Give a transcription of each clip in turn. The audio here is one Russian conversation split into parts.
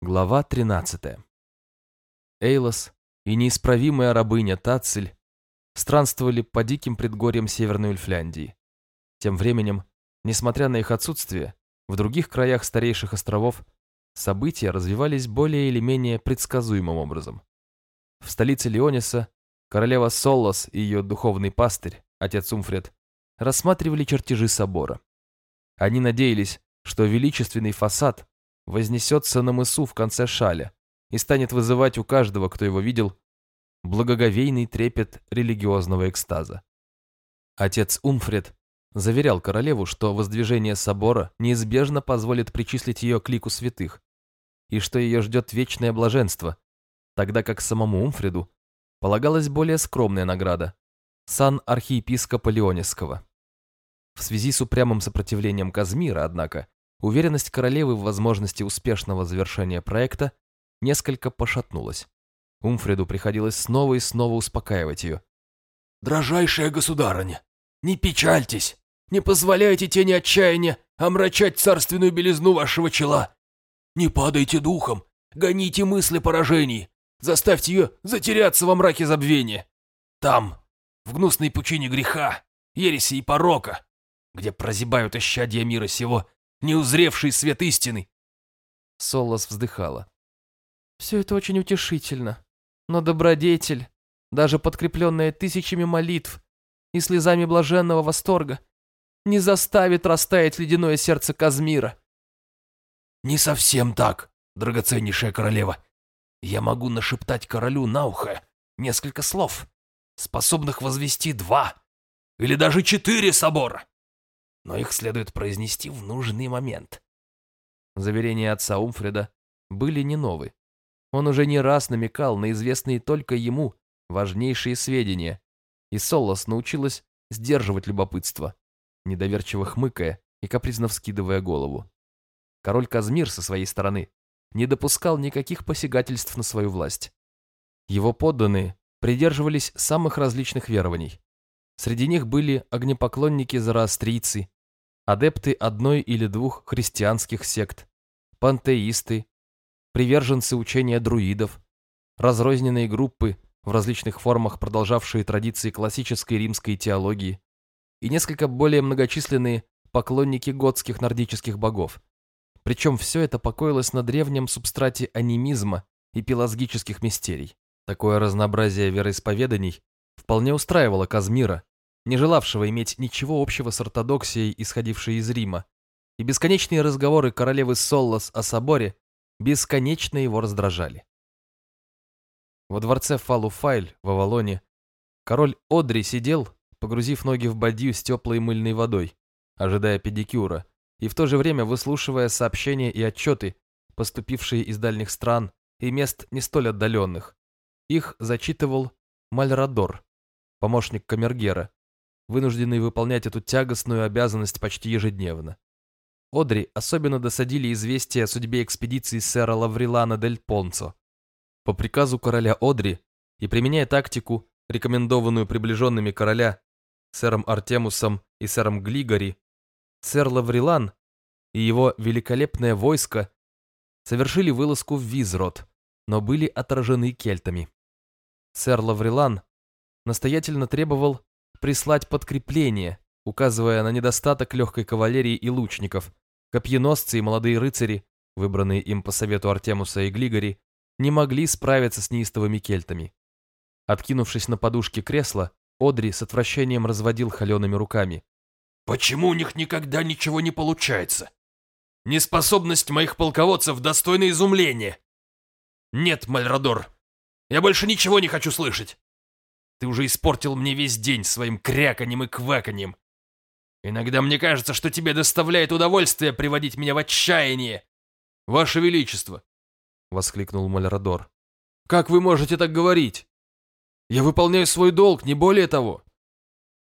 Глава 13. Эйлос и неисправимая рабыня Тацель странствовали по диким предгорьям Северной Ульфляндии. Тем временем, несмотря на их отсутствие, в других краях старейших островов события развивались более или менее предсказуемым образом. В столице Леониса королева Соллас и ее духовный пастырь, отец Умфред, рассматривали чертежи собора. Они надеялись, что величественный фасад вознесется на мысу в конце шаля и станет вызывать у каждого, кто его видел, благоговейный трепет религиозного экстаза. Отец Умфред заверял королеву, что воздвижение собора неизбежно позволит причислить ее к лику святых, и что ее ждет вечное блаженство, тогда как самому Умфреду полагалась более скромная награда – сан архиепископа Леонисского. В связи с упрямым сопротивлением Казмира, однако, Уверенность королевы в возможности успешного завершения проекта несколько пошатнулась. Умфреду приходилось снова и снова успокаивать ее. «Дрожайшая государыня, не печальтесь, не позволяйте тени отчаяния омрачать царственную белизну вашего чела. Не падайте духом, гоните мысли поражений, заставьте ее затеряться во мраке забвения. Там, в гнусной пучине греха, ереси и порока, где прозябают исчадия мира сего, не узревший свет истины. Солос вздыхала. Все это очень утешительно, но добродетель, даже подкрепленная тысячами молитв и слезами блаженного восторга, не заставит растаять ледяное сердце Казмира. Не совсем так, драгоценнейшая королева. Я могу нашептать королю на ухо несколько слов, способных возвести два или даже четыре собора но их следует произнести в нужный момент. Заверения отца Умфреда были не новые. Он уже не раз намекал на известные только ему важнейшие сведения, и Солос научилась сдерживать любопытство, недоверчиво хмыкая и капризно вскидывая голову. Король Казмир со своей стороны не допускал никаких посягательств на свою власть. Его подданные придерживались самых различных верований. Среди них были огнепоклонники-зороастрийцы, адепты одной или двух христианских сект, пантеисты, приверженцы учения друидов, разрозненные группы в различных формах, продолжавшие традиции классической римской теологии, и несколько более многочисленные поклонники готских нордических богов. Причем все это покоилось на древнем субстрате анимизма и пелагических мистерий. Такое разнообразие вероисповеданий вполне устраивало Казмира, не желавшего иметь ничего общего с ортодоксией, исходившей из Рима, и бесконечные разговоры королевы Соллас о соборе бесконечно его раздражали. Во дворце Фалуфайль в Авалоне король Одри сидел, погрузив ноги в бадью с теплой мыльной водой, ожидая педикюра, и в то же время выслушивая сообщения и отчеты, поступившие из дальних стран и мест не столь отдаленных. Их зачитывал Мальрадор, помощник камергера, вынужденный выполнять эту тягостную обязанность почти ежедневно. Одри особенно досадили известия о судьбе экспедиции сэра Лаврилана дель Понцо. По приказу короля Одри и применяя тактику, рекомендованную приближенными короля сэром Артемусом и сэром Глигори, сэр Лаврилан и его великолепное войско совершили вылазку в Визрод, но были отражены кельтами. Сэр Лаврилан настоятельно требовал прислать подкрепление, указывая на недостаток легкой кавалерии и лучников. Копьеносцы и молодые рыцари, выбранные им по совету Артемуса и Глигори, не могли справиться с неистовыми кельтами. Откинувшись на подушке кресла, Одри с отвращением разводил холеными руками. «Почему у них никогда ничего не получается? Неспособность моих полководцев достойна изумления. Нет, Мальрадор, я больше ничего не хочу слышать. Ты уже испортил мне весь день своим кряканьем и кваканьем. Иногда мне кажется, что тебе доставляет удовольствие приводить меня в отчаяние. Ваше Величество!» — воскликнул Мальрадор. «Как вы можете так говорить? Я выполняю свой долг, не более того.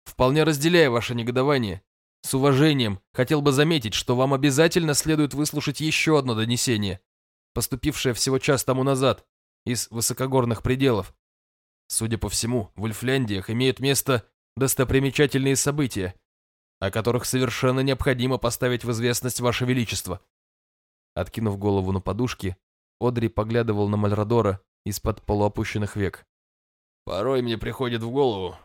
Вполне разделяя ваше негодование, с уважением хотел бы заметить, что вам обязательно следует выслушать еще одно донесение, поступившее всего час тому назад, из высокогорных пределов. Судя по всему, в Ульфляндиях имеют место достопримечательные события, о которых совершенно необходимо поставить в известность Ваше Величество. Откинув голову на подушки, Одри поглядывал на Мальрадора из-под полуопущенных век. «Порой мне приходит в голову,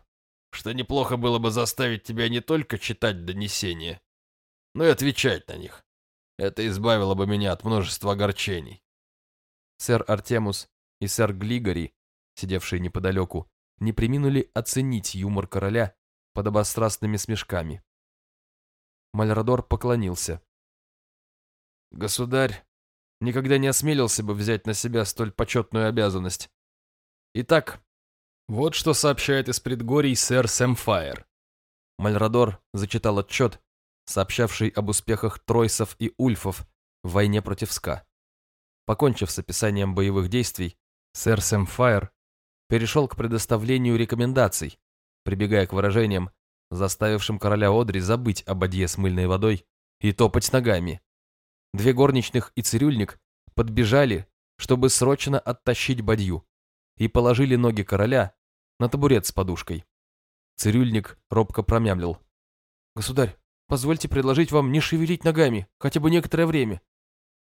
что неплохо было бы заставить тебя не только читать донесения, но и отвечать на них. Это избавило бы меня от множества огорчений». Сэр Артемус и сэр Глигори, сидевшие неподалеку, не приминули оценить юмор короля под обострастными смешками. Мальрадор поклонился. «Государь никогда не осмелился бы взять на себя столь почетную обязанность. Итак, вот что сообщает из предгорий сэр Сэмфайр». Мальрадор зачитал отчет, сообщавший об успехах тройсов и ульфов в войне против Ска. Покончив с описанием боевых действий, сэр Сэмфайр перешел к предоставлению рекомендаций, прибегая к выражениям, заставившим короля Одри забыть об бадье с мыльной водой и топать ногами. Две горничных и цирюльник подбежали, чтобы срочно оттащить бадью, и положили ноги короля на табурет с подушкой. Цирюльник робко промямлил. «Государь, позвольте предложить вам не шевелить ногами хотя бы некоторое время,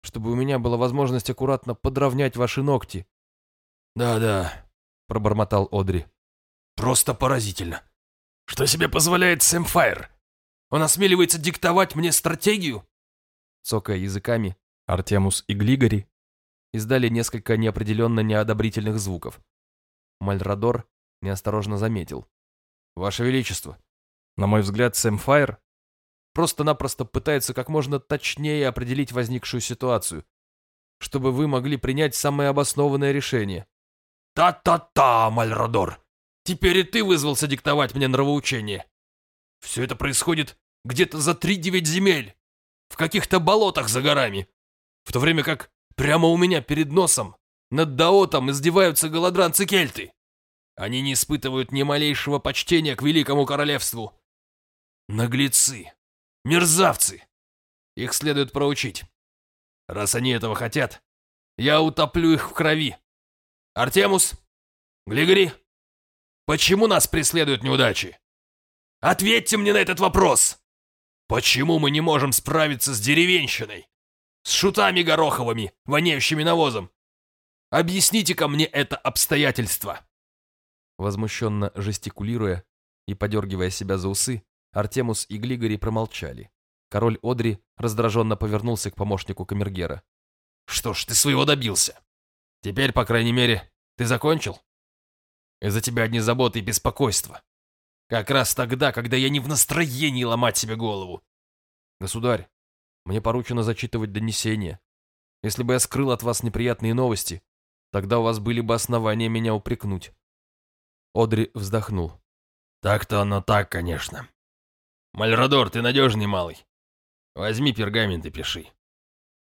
чтобы у меня была возможность аккуратно подровнять ваши ногти». «Да-да», — пробормотал Одри. «Просто поразительно. Что себе позволяет Сэм Файр? Он осмеливается диктовать мне стратегию?» Цокая языками, Артемус и Глигори издали несколько неопределенно неодобрительных звуков. Мальрадор неосторожно заметил. «Ваше Величество, на мой взгляд, Сэм Файр просто-напросто пытается как можно точнее определить возникшую ситуацию, чтобы вы могли принять самое обоснованное решение». «Та-та-та, Мальрадор! Теперь и ты вызвался диктовать мне нравоучение. Все это происходит где-то за три-девять земель, в каких-то болотах за горами, в то время как прямо у меня перед носом над Даотом издеваются голодранцы-кельты. Они не испытывают ни малейшего почтения к великому королевству. Наглецы, мерзавцы. Их следует проучить. Раз они этого хотят, я утоплю их в крови. Артемус, Глигори, Почему нас преследуют неудачи? Ответьте мне на этот вопрос! Почему мы не можем справиться с деревенщиной? С шутами гороховыми, воняющими навозом? Объясните-ка мне это обстоятельство!» Возмущенно жестикулируя и подергивая себя за усы, Артемус и Глигори промолчали. Король Одри раздраженно повернулся к помощнику Камергера. «Что ж, ты своего добился. Теперь, по крайней мере, ты закончил?» Из-за тебя одни заботы и беспокойство. Как раз тогда, когда я не в настроении ломать себе голову. Государь, мне поручено зачитывать донесения. Если бы я скрыл от вас неприятные новости, тогда у вас были бы основания меня упрекнуть. Одри вздохнул. Так-то оно так, конечно. Мальрадор, ты надежный малый. Возьми пергамент и пиши.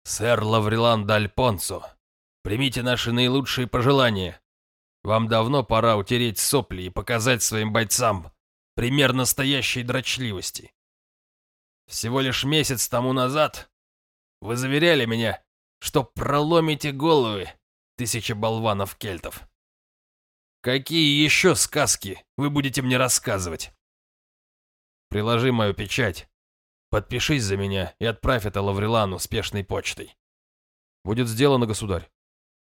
Сэр Лаврилан Даль Понцо, примите наши наилучшие пожелания вам давно пора утереть сопли и показать своим бойцам пример настоящей дрочливости. Всего лишь месяц тому назад вы заверяли меня, что проломите головы тысячи болванов-кельтов. Какие еще сказки вы будете мне рассказывать? Приложи мою печать, подпишись за меня и отправь это Лаврилану спешной почтой. Будет сделано, государь.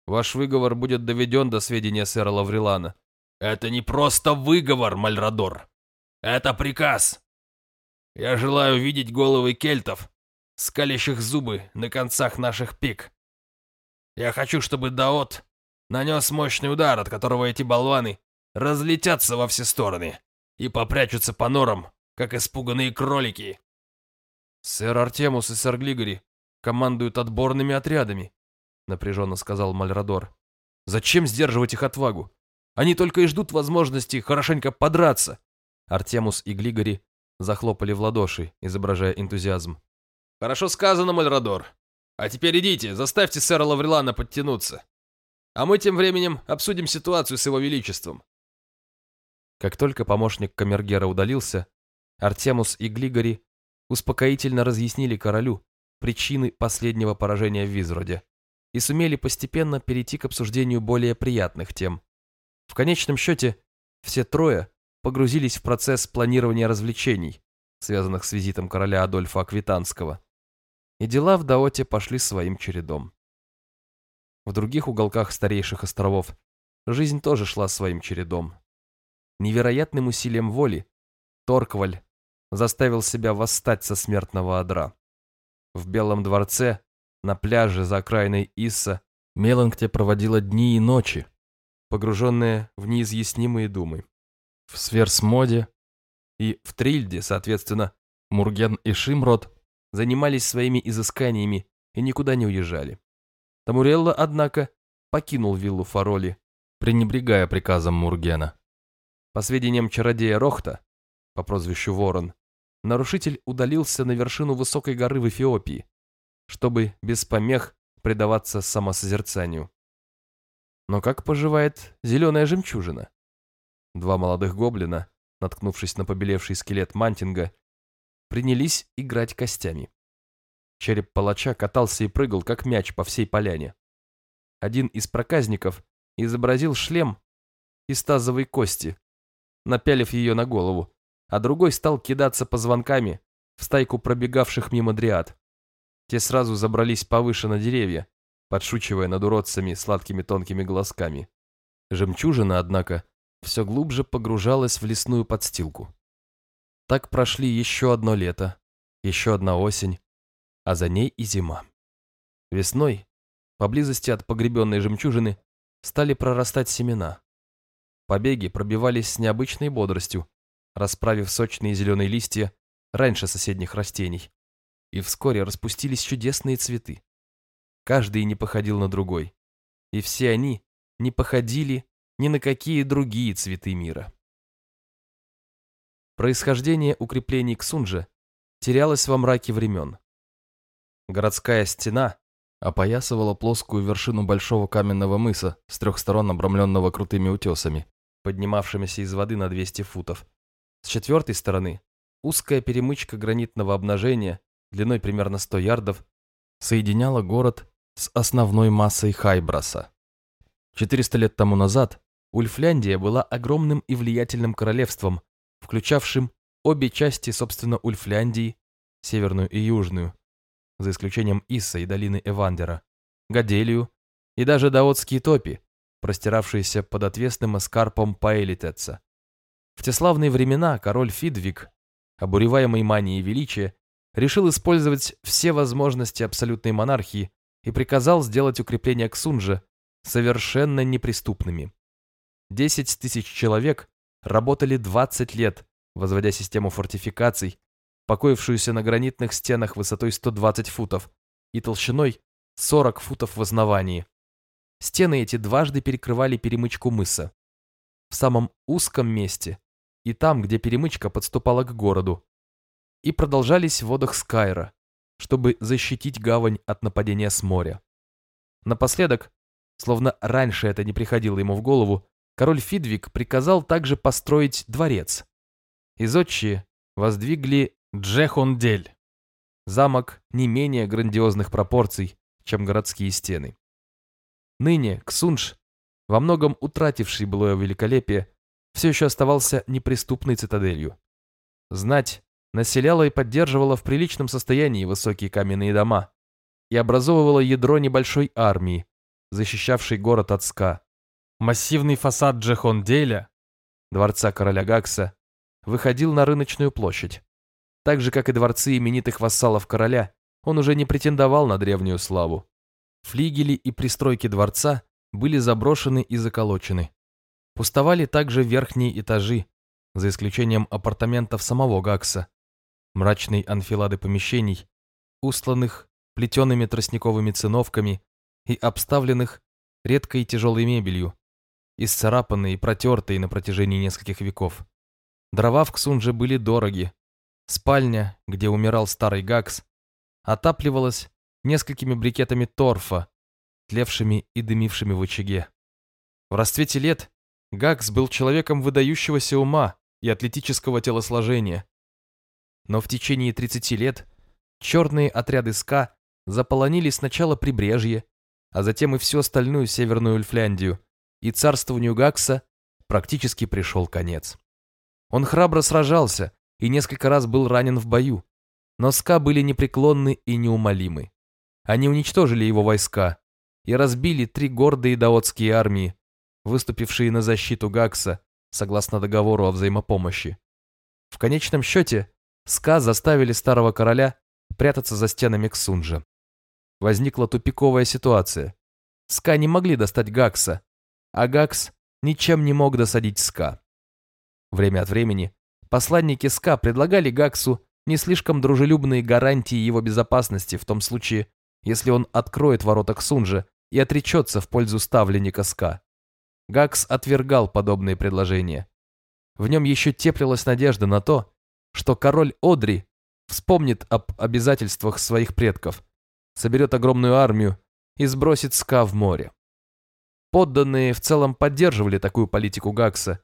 Ваш выговор будет доведен до сведения сэра Лаврилана. Это не просто выговор, Мальрадор. Это приказ. Я желаю видеть головы кельтов, скалящих зубы на концах наших пик. Я хочу, чтобы Даот нанес мощный удар, от которого эти болваны разлетятся во все стороны и попрячутся по норам, как испуганные кролики. Сэр Артемус и сэр Глигори командуют отборными отрядами напряженно сказал Мальрадор. «Зачем сдерживать их отвагу? Они только и ждут возможности хорошенько подраться». Артемус и Глигори захлопали в ладоши, изображая энтузиазм. «Хорошо сказано, Мальрадор. А теперь идите, заставьте сэра Лаврилана подтянуться. А мы тем временем обсудим ситуацию с его величеством». Как только помощник Камергера удалился, Артемус и Глигори успокоительно разъяснили королю причины последнего поражения в Визроде и сумели постепенно перейти к обсуждению более приятных тем. В конечном счете, все трое погрузились в процесс планирования развлечений, связанных с визитом короля Адольфа Аквитанского. И дела в Даоте пошли своим чередом. В других уголках старейших островов жизнь тоже шла своим чередом. Невероятным усилием воли Торкваль заставил себя восстать со смертного одра. В Белом дворце, на пляже за окраиной Исса, Меланкте проводила дни и ночи, погруженная в неизъяснимые думы. В Сверсмоде и в Трильде, соответственно, Мурген и Шимрод занимались своими изысканиями и никуда не уезжали. Тамурелла, однако, покинул виллу Фароли, пренебрегая приказом Мургена. По сведениям чародея Рохта, по прозвищу Ворон, нарушитель удалился на вершину высокой горы в Эфиопии, чтобы без помех предаваться самосозерцанию. Но как поживает зеленая жемчужина? Два молодых гоблина, наткнувшись на побелевший скелет Мантинга, принялись играть костями. Череп палача катался и прыгал, как мяч по всей поляне. Один из проказников изобразил шлем из тазовой кости, напялив ее на голову, а другой стал кидаться позвонками в стайку пробегавших мимо дриад. Те сразу забрались повыше на деревья, подшучивая над уродцами сладкими тонкими глазками. Жемчужина, однако, все глубже погружалась в лесную подстилку. Так прошли еще одно лето, еще одна осень, а за ней и зима. Весной, поблизости от погребенной жемчужины, стали прорастать семена. Побеги пробивались с необычной бодростью, расправив сочные зеленые листья раньше соседних растений. И вскоре распустились чудесные цветы. Каждый не походил на другой. И все они не походили ни на какие другие цветы мира. Происхождение укреплений Ксунджа терялось во мраке времен. Городская стена опоясывала плоскую вершину большого каменного мыса с трех сторон обрамленного крутыми утесами, поднимавшимися из воды на 200 футов. С четвертой стороны узкая перемычка гранитного обнажения длиной примерно 100 ярдов соединяла город с основной массой Хайбраса. 400 лет тому назад Ульфляндия была огромным и влиятельным королевством, включавшим обе части, собственно, Ульфляндии, северную и южную, за исключением Исса и долины Эвандера, Гаделию и даже Даотские топи, простиравшиеся под отвесным эскарпом Паэлитеца. В те славные времена король Фидвиг, обуреваемый манией величия, решил использовать все возможности абсолютной монархии и приказал сделать укрепления Ксунжа совершенно неприступными. Десять тысяч человек работали 20 лет, возводя систему фортификаций, покоившуюся на гранитных стенах высотой 120 футов и толщиной 40 футов в основании. Стены эти дважды перекрывали перемычку мыса. В самом узком месте и там, где перемычка подступала к городу, и продолжались в водах Скайра, чтобы защитить гавань от нападения с моря. Напоследок, словно раньше это не приходило ему в голову, король Фидвик приказал также построить дворец. Изотчие воздвигли Джехондель, замок не менее грандиозных пропорций, чем городские стены. Ныне Ксунж, во многом утративший былое великолепие, все еще оставался неприступной цитаделью. Знать населяла и поддерживала в приличном состоянии высокие каменные дома и образовывала ядро небольшой армии, защищавшей город от ска. Массивный фасад Джехонделя, дворца короля Гакса, выходил на рыночную площадь. Так же, как и дворцы именитых вассалов короля, он уже не претендовал на древнюю славу. Флигели и пристройки дворца были заброшены и заколочены. Пустовали также верхние этажи, за исключением апартаментов самого Гакса, мрачной анфилады помещений, устланных плетеными тростниковыми циновками и обставленных редкой тяжелой мебелью, исцарапанной и протертой на протяжении нескольких веков. Дрова в Ксунже были дороги. Спальня, где умирал старый Гакс, отапливалась несколькими брикетами торфа, тлевшими и дымившими в очаге. В расцвете лет Гакс был человеком выдающегося ума и атлетического телосложения. Но в течение 30 лет черные отряды СКА заполонили сначала прибрежье, а затем и всю остальную Северную Ульфляндию, и царствованию Гакса практически пришел конец. Он храбро сражался и несколько раз был ранен в бою, но СКА были непреклонны и неумолимы. Они уничтожили его войска, и разбили три гордые даотские армии, выступившие на защиту Гакса согласно договору о взаимопомощи. В конечном счете, Ска заставили старого короля прятаться за стенами Ксунджа. Возникла тупиковая ситуация. Ска не могли достать Гакса, а Гакс ничем не мог досадить Ска. Время от времени посланники СКА предлагали Гаксу не слишком дружелюбные гарантии его безопасности в том случае, если он откроет ворота Ксунжа и отречется в пользу ставленника СКА. Гакс отвергал подобные предложения. В нем еще теплилась надежда на то, что король Одри вспомнит об обязательствах своих предков, соберет огромную армию и сбросит СКА в море. Подданные в целом поддерживали такую политику Гакса,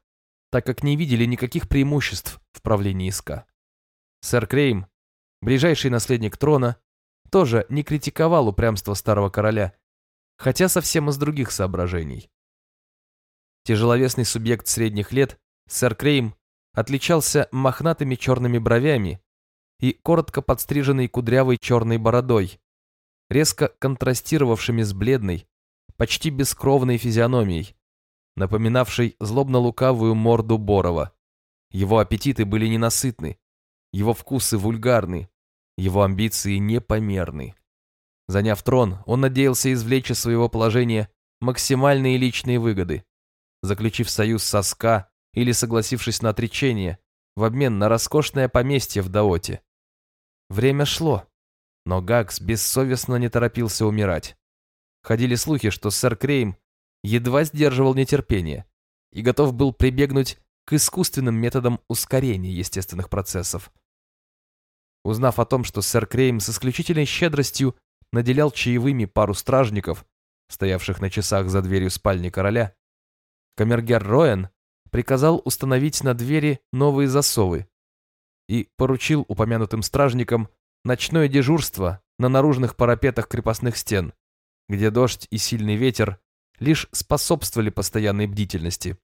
так как не видели никаких преимуществ в правлении СКА. Сэр Крейм, ближайший наследник трона, тоже не критиковал упрямство старого короля, хотя совсем из других соображений. Тяжеловесный субъект средних лет, сэр Крейм, отличался мохнатыми черными бровями и коротко подстриженной кудрявой черной бородой, резко контрастировавшими с бледной, почти бескровной физиономией, напоминавшей злобно-лукавую морду Борова. Его аппетиты были ненасытны, его вкусы вульгарны, его амбиции непомерны. Заняв трон, он надеялся извлечь из своего положения максимальные личные выгоды заключив союз со СКА или согласившись на отречение в обмен на роскошное поместье в Даоте. Время шло, но Гакс бессовестно не торопился умирать. Ходили слухи, что сэр Крейм едва сдерживал нетерпение и готов был прибегнуть к искусственным методам ускорения естественных процессов. Узнав о том, что сэр Крейм с исключительной щедростью наделял чаевыми пару стражников, стоявших на часах за дверью спальни короля, камергер Роэн приказал установить на двери новые засовы и поручил упомянутым стражникам ночное дежурство на наружных парапетах крепостных стен, где дождь и сильный ветер лишь способствовали постоянной бдительности.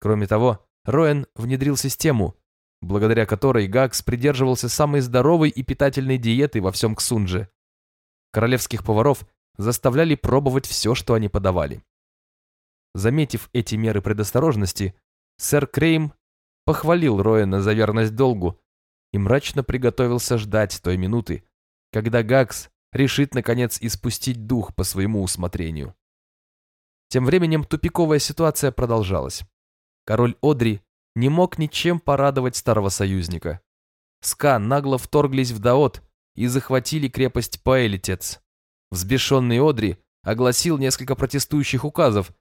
Кроме того, Роэн внедрил систему, благодаря которой Гакс придерживался самой здоровой и питательной диеты во всем Ксундже. Королевских поваров заставляли пробовать все, что они подавали. Заметив эти меры предосторожности, сэр Крейм похвалил Роэна за верность долгу и мрачно приготовился ждать той минуты, когда Гакс решит, наконец, испустить дух по своему усмотрению. Тем временем тупиковая ситуация продолжалась. Король Одри не мог ничем порадовать старого союзника. Ска нагло вторглись в Даот и захватили крепость Паэлитец. Взбешенный Одри огласил несколько протестующих указов,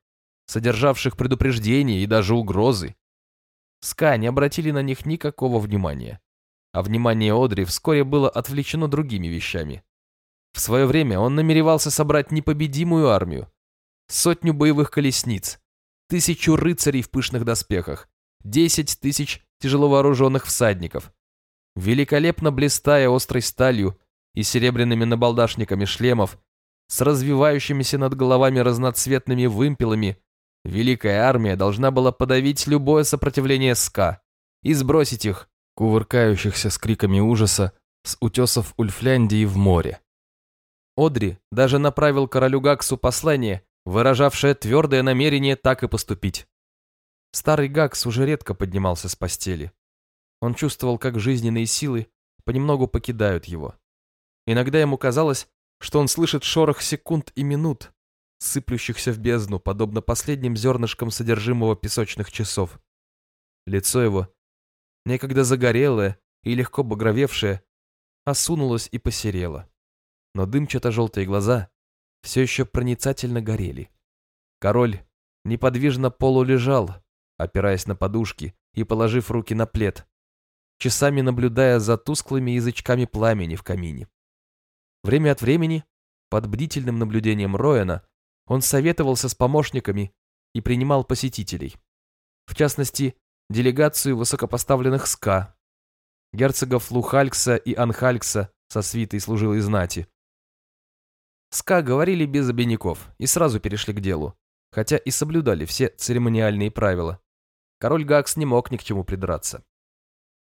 содержавших предупреждения и даже угрозы. Ска не обратили на них никакого внимания, а внимание Одри вскоре было отвлечено другими вещами. В свое время он намеревался собрать непобедимую армию, сотню боевых колесниц, тысячу рыцарей в пышных доспехах, десять тысяч тяжеловооруженных всадников. Великолепно блистая острой сталью и серебряными набалдашниками шлемов, с развивающимися над головами разноцветными вымпелами Великая армия должна была подавить любое сопротивление СКА и сбросить их, кувыркающихся с криками ужаса, с утесов Ульфляндии в море. Одри даже направил королю Гаксу послание, выражавшее твердое намерение так и поступить. Старый Гакс уже редко поднимался с постели. Он чувствовал, как жизненные силы понемногу покидают его. Иногда ему казалось, что он слышит шорох секунд и минут, сыплющихся в бездну, подобно последним зернышкам содержимого песочных часов. Лицо его, некогда загорелое и легко багровевшее, осунулось и посерело. Но дымчато-желтые глаза все еще проницательно горели. Король неподвижно полулежал, опираясь на подушки и положив руки на плед, часами наблюдая за тусклыми язычками пламени в камине. Время от времени, под бдительным наблюдением Роэна, он советовался с помощниками и принимал посетителей. В частности, делегацию высокопоставленных СКА, герцогов Лухалькса и Анхалькса со свитой служилой знати. СКА говорили без обиняков и сразу перешли к делу, хотя и соблюдали все церемониальные правила. Король Гакс не мог ни к чему придраться.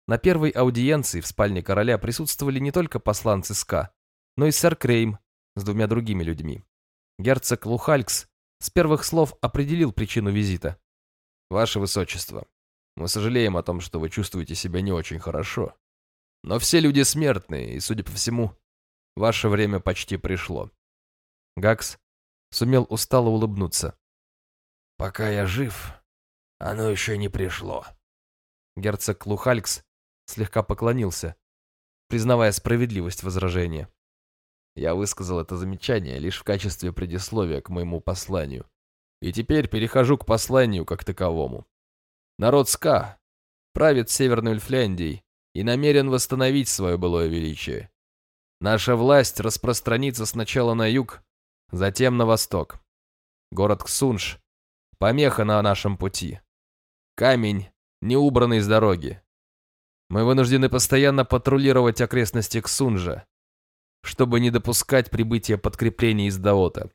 На первой аудиенции в спальне короля присутствовали не только посланцы СКА, но и сэр Крейм с двумя другими людьми. Герцог Лухалькс с первых слов определил причину визита. «Ваше Высочество, мы сожалеем о том, что вы чувствуете себя не очень хорошо. Но все люди смертные, и, судя по всему, ваше время почти пришло». Гакс сумел устало улыбнуться. «Пока я жив, оно еще не пришло». Герцог Лухалькс слегка поклонился, признавая справедливость возражения. Я высказал это замечание лишь в качестве предисловия к моему посланию. И теперь перехожу к посланию как таковому. Народ Ска правит Северной Эльфляндией и намерен восстановить свое былое величие. Наша власть распространится сначала на юг, затем на восток. Город Ксунш — помеха на нашем пути. Камень, не убранный с дороги. Мы вынуждены постоянно патрулировать окрестности Ксунжа, чтобы не допускать прибытия подкреплений из Даота.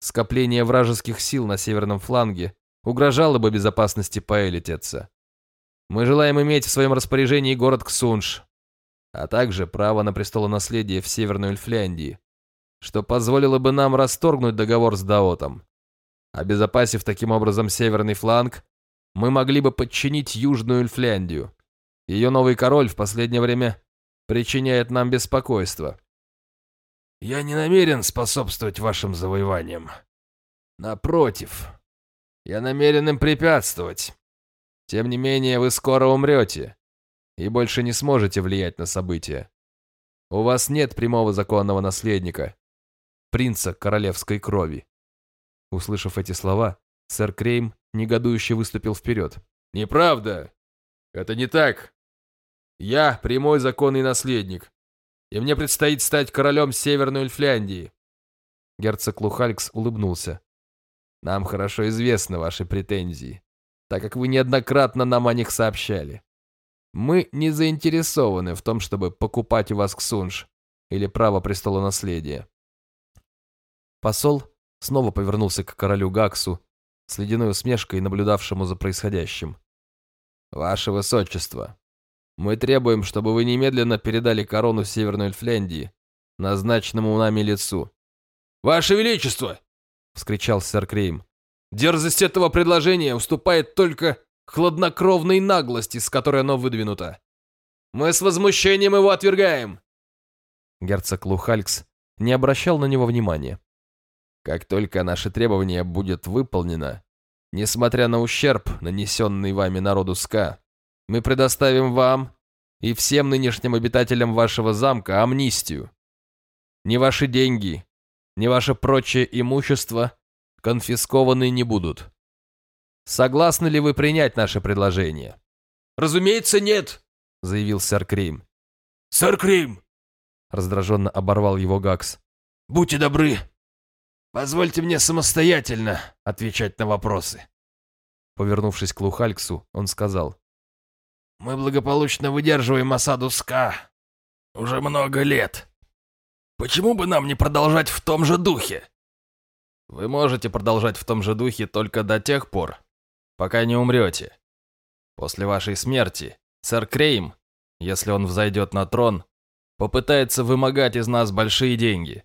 Скопление вражеских сил на северном фланге угрожало бы безопасности Паэлитеца. Мы желаем иметь в своем распоряжении город Ксунж, а также право на престолонаследие в Северной Эльфляндии, что позволило бы нам расторгнуть договор с Даотом. Обезопасив таким образом северный фланг, мы могли бы подчинить Южную Эльфляндию. Ее новый король в последнее время причиняет нам беспокойство. Я не намерен способствовать вашим завоеваниям. Напротив, я намерен им препятствовать. Тем не менее, вы скоро умрете и больше не сможете влиять на события. У вас нет прямого законного наследника, принца королевской крови. Услышав эти слова, сэр Крейм негодующе выступил вперед. «Неправда! Это не так! Я прямой законный наследник, и мне предстоит стать королем Северной Эльфляндии. Герцог Лухалькс улыбнулся. Нам хорошо известны ваши претензии, так как вы неоднократно нам о них сообщали. Мы не заинтересованы в том, чтобы покупать у вас ксунж или право престола наследия. Посол снова повернулся к королю Гаксу с ледяной усмешкой, наблюдавшему за происходящим. «Ваше Высочество, мы требуем, чтобы вы немедленно передали корону Северной Эльфляндии назначенному нами лицу. «Ваше Величество!» — вскричал сэр Крейм. «Дерзость этого предложения уступает только хладнокровной наглости, с которой оно выдвинуто. Мы с возмущением его отвергаем!» Герцог Лухалькс не обращал на него внимания. «Как только наше требование будет выполнено, несмотря на ущерб, нанесенный вами народу Ска, мы предоставим вам и всем нынешним обитателям вашего замка амнистию. Ни ваши деньги, ни ваше прочее имущество конфискованы не будут. Согласны ли вы принять наше предложение? Разумеется, нет, заявил сэр Крим. Сэр Крим! Раздраженно оборвал его Гакс. Будьте добры. Позвольте мне самостоятельно отвечать на вопросы. Повернувшись к Лухальксу, он сказал. Мы благополучно выдерживаем осаду СКА. Уже много лет. Почему бы нам не продолжать в том же духе? Вы можете продолжать в том же духе только до тех пор, пока не умрете. После вашей смерти сэр Крейм, если он взойдет на трон, попытается вымогать из нас большие деньги.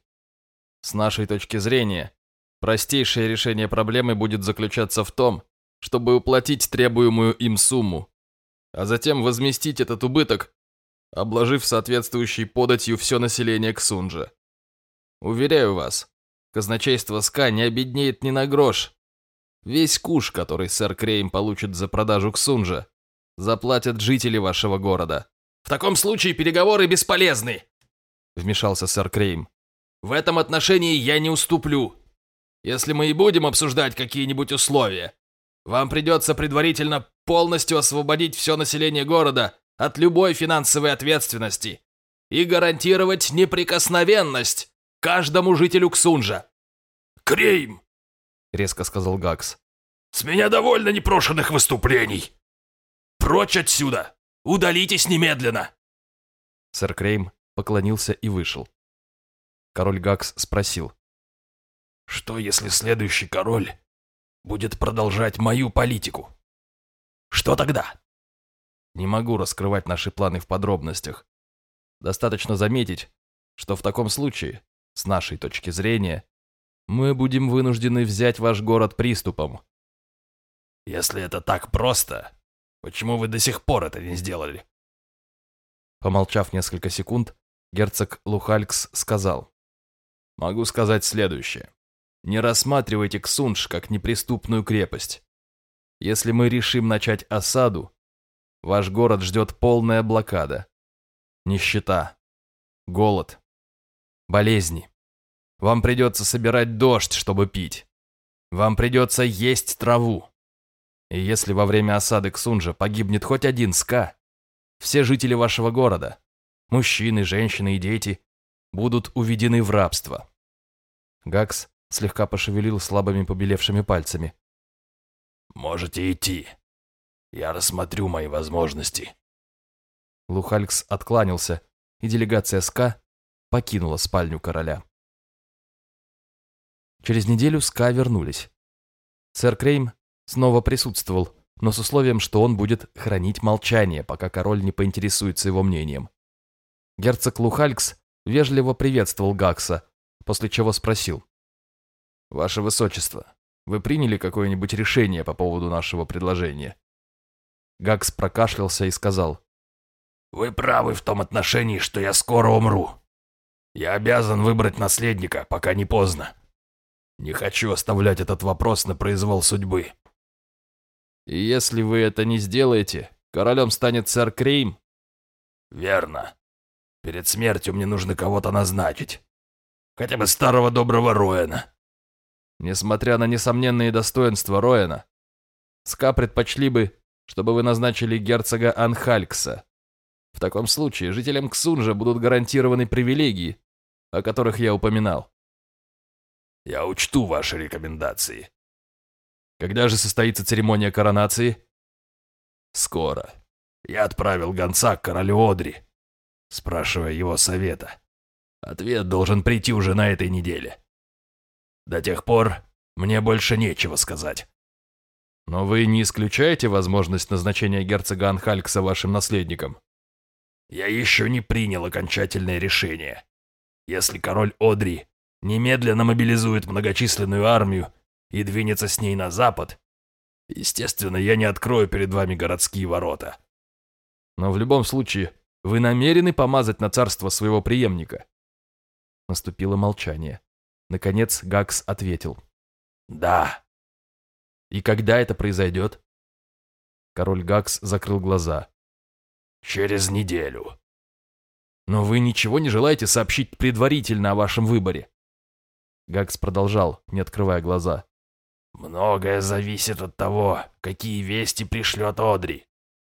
С нашей точки зрения, простейшее решение проблемы будет заключаться в том, чтобы уплатить требуемую им сумму а затем возместить этот убыток, обложив соответствующей податью все население Ксунджа. Уверяю вас, казначейство СКА не обеднеет ни на грош. Весь куш, который сэр Крейм получит за продажу Ксунжа, заплатят жители вашего города. В таком случае переговоры бесполезны, вмешался сэр Крейм. В этом отношении я не уступлю. Если мы и будем обсуждать какие-нибудь условия, вам придется предварительно полностью освободить все население города от любой финансовой ответственности и гарантировать неприкосновенность каждому жителю Ксунжа. «Крейм!» — резко сказал Гакс. «С меня довольно непрошенных выступлений! Прочь отсюда! Удалитесь немедленно!» Сэр Крейм поклонился и вышел. Король Гакс спросил. «Что, если следующий король будет продолжать мою политику. Что тогда? Не могу раскрывать наши планы в подробностях. Достаточно заметить, что в таком случае, с нашей точки зрения, Мы будем вынуждены взять ваш город приступом. Если это так просто, почему вы до сих пор это не сделали? Помолчав несколько секунд, герцог Лухалькс сказал. Могу сказать следующее. Не рассматривайте Ксунж как неприступную крепость. Если мы решим начать осаду, ваш город ждет полная блокада. Нищета, голод, болезни. Вам придется собирать дождь, чтобы пить. Вам придется есть траву. И если во время осады Ксунжа погибнет хоть один ска, все жители вашего города, мужчины, женщины и дети, будут уведены в рабство. Гакс слегка пошевелил слабыми побелевшими пальцами. «Можете идти. Я рассмотрю мои возможности». Лухалькс откланялся, и делегация СКА покинула спальню короля. Через неделю СКА вернулись. Сэр Крейм снова присутствовал, но с условием, что он будет хранить молчание, пока король не поинтересуется его мнением. Герцог Лухалькс вежливо приветствовал Гакса, после чего спросил. «Ваше Высочество, вы приняли какое-нибудь решение по поводу нашего предложения?» Гакс прокашлялся и сказал. «Вы правы в том отношении, что я скоро умру. Я обязан выбрать наследника, пока не поздно. Не хочу оставлять этот вопрос на произвол судьбы». «И если вы это не сделаете, королем станет сэр Крейм?» «Верно. Перед смертью мне нужно кого-то назначить. Хотя бы старого доброго Роэна». Несмотря на несомненные достоинства Роэна, СКА предпочли бы, чтобы вы назначили герцога Анхалькса. В таком случае жителям Ксунжа будут гарантированы привилегии, о которых я упоминал. Я учту ваши рекомендации. Когда же состоится церемония коронации? Скоро. Я отправил гонца к королю Одри, спрашивая его совета. Ответ должен прийти уже на этой неделе. До тех пор мне больше нечего сказать. Но вы не исключаете возможность назначения герцога Анхалькса вашим наследником? Я еще не принял окончательное решение. Если король Одри немедленно мобилизует многочисленную армию и двинется с ней на запад, естественно, я не открою перед вами городские ворота. Но в любом случае, вы намерены помазать на царство своего преемника? Наступило молчание. Наконец Гакс ответил. «Да». «И когда это произойдет?» Король Гакс закрыл глаза. «Через неделю». «Но вы ничего не желаете сообщить предварительно о вашем выборе?» Гакс продолжал, не открывая глаза. «Многое зависит от того, какие вести пришлет Одри.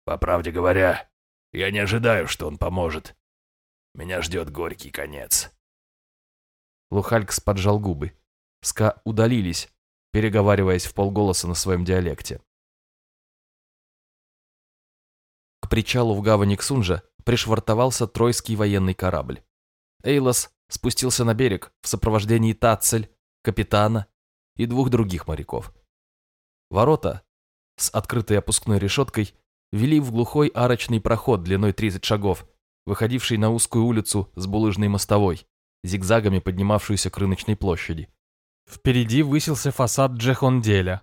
По правде говоря, я не ожидаю, что он поможет. Меня ждет горький конец». Лухалькс поджал губы. Ска удалились, переговариваясь в полголоса на своем диалекте. К причалу в гавани Ксунжа пришвартовался тройский военный корабль. Эйлос спустился на берег в сопровождении Тацель, капитана и двух других моряков. Ворота с открытой опускной решеткой вели в глухой арочный проход длиной 30 шагов, выходивший на узкую улицу с булыжной мостовой, зигзагами поднимавшуюся к рыночной площади. Впереди высился фасад Джехонделя,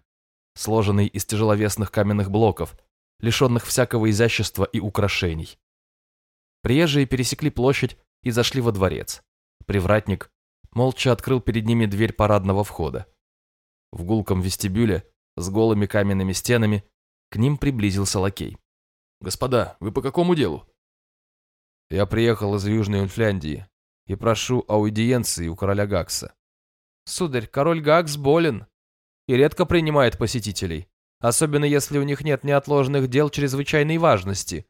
сложенный из тяжеловесных каменных блоков, лишенных всякого изящества и украшений. Приезжие пересекли площадь и зашли во дворец. Привратник молча открыл перед ними дверь парадного входа. В гулком вестибюле с голыми каменными стенами к ним приблизился лакей. «Господа, вы по какому делу?» «Я приехал из Южной Инфляндии и прошу аудиенции у короля Гакса». «Сударь, король Гакс болен и редко принимает посетителей, особенно если у них нет неотложных дел чрезвычайной важности».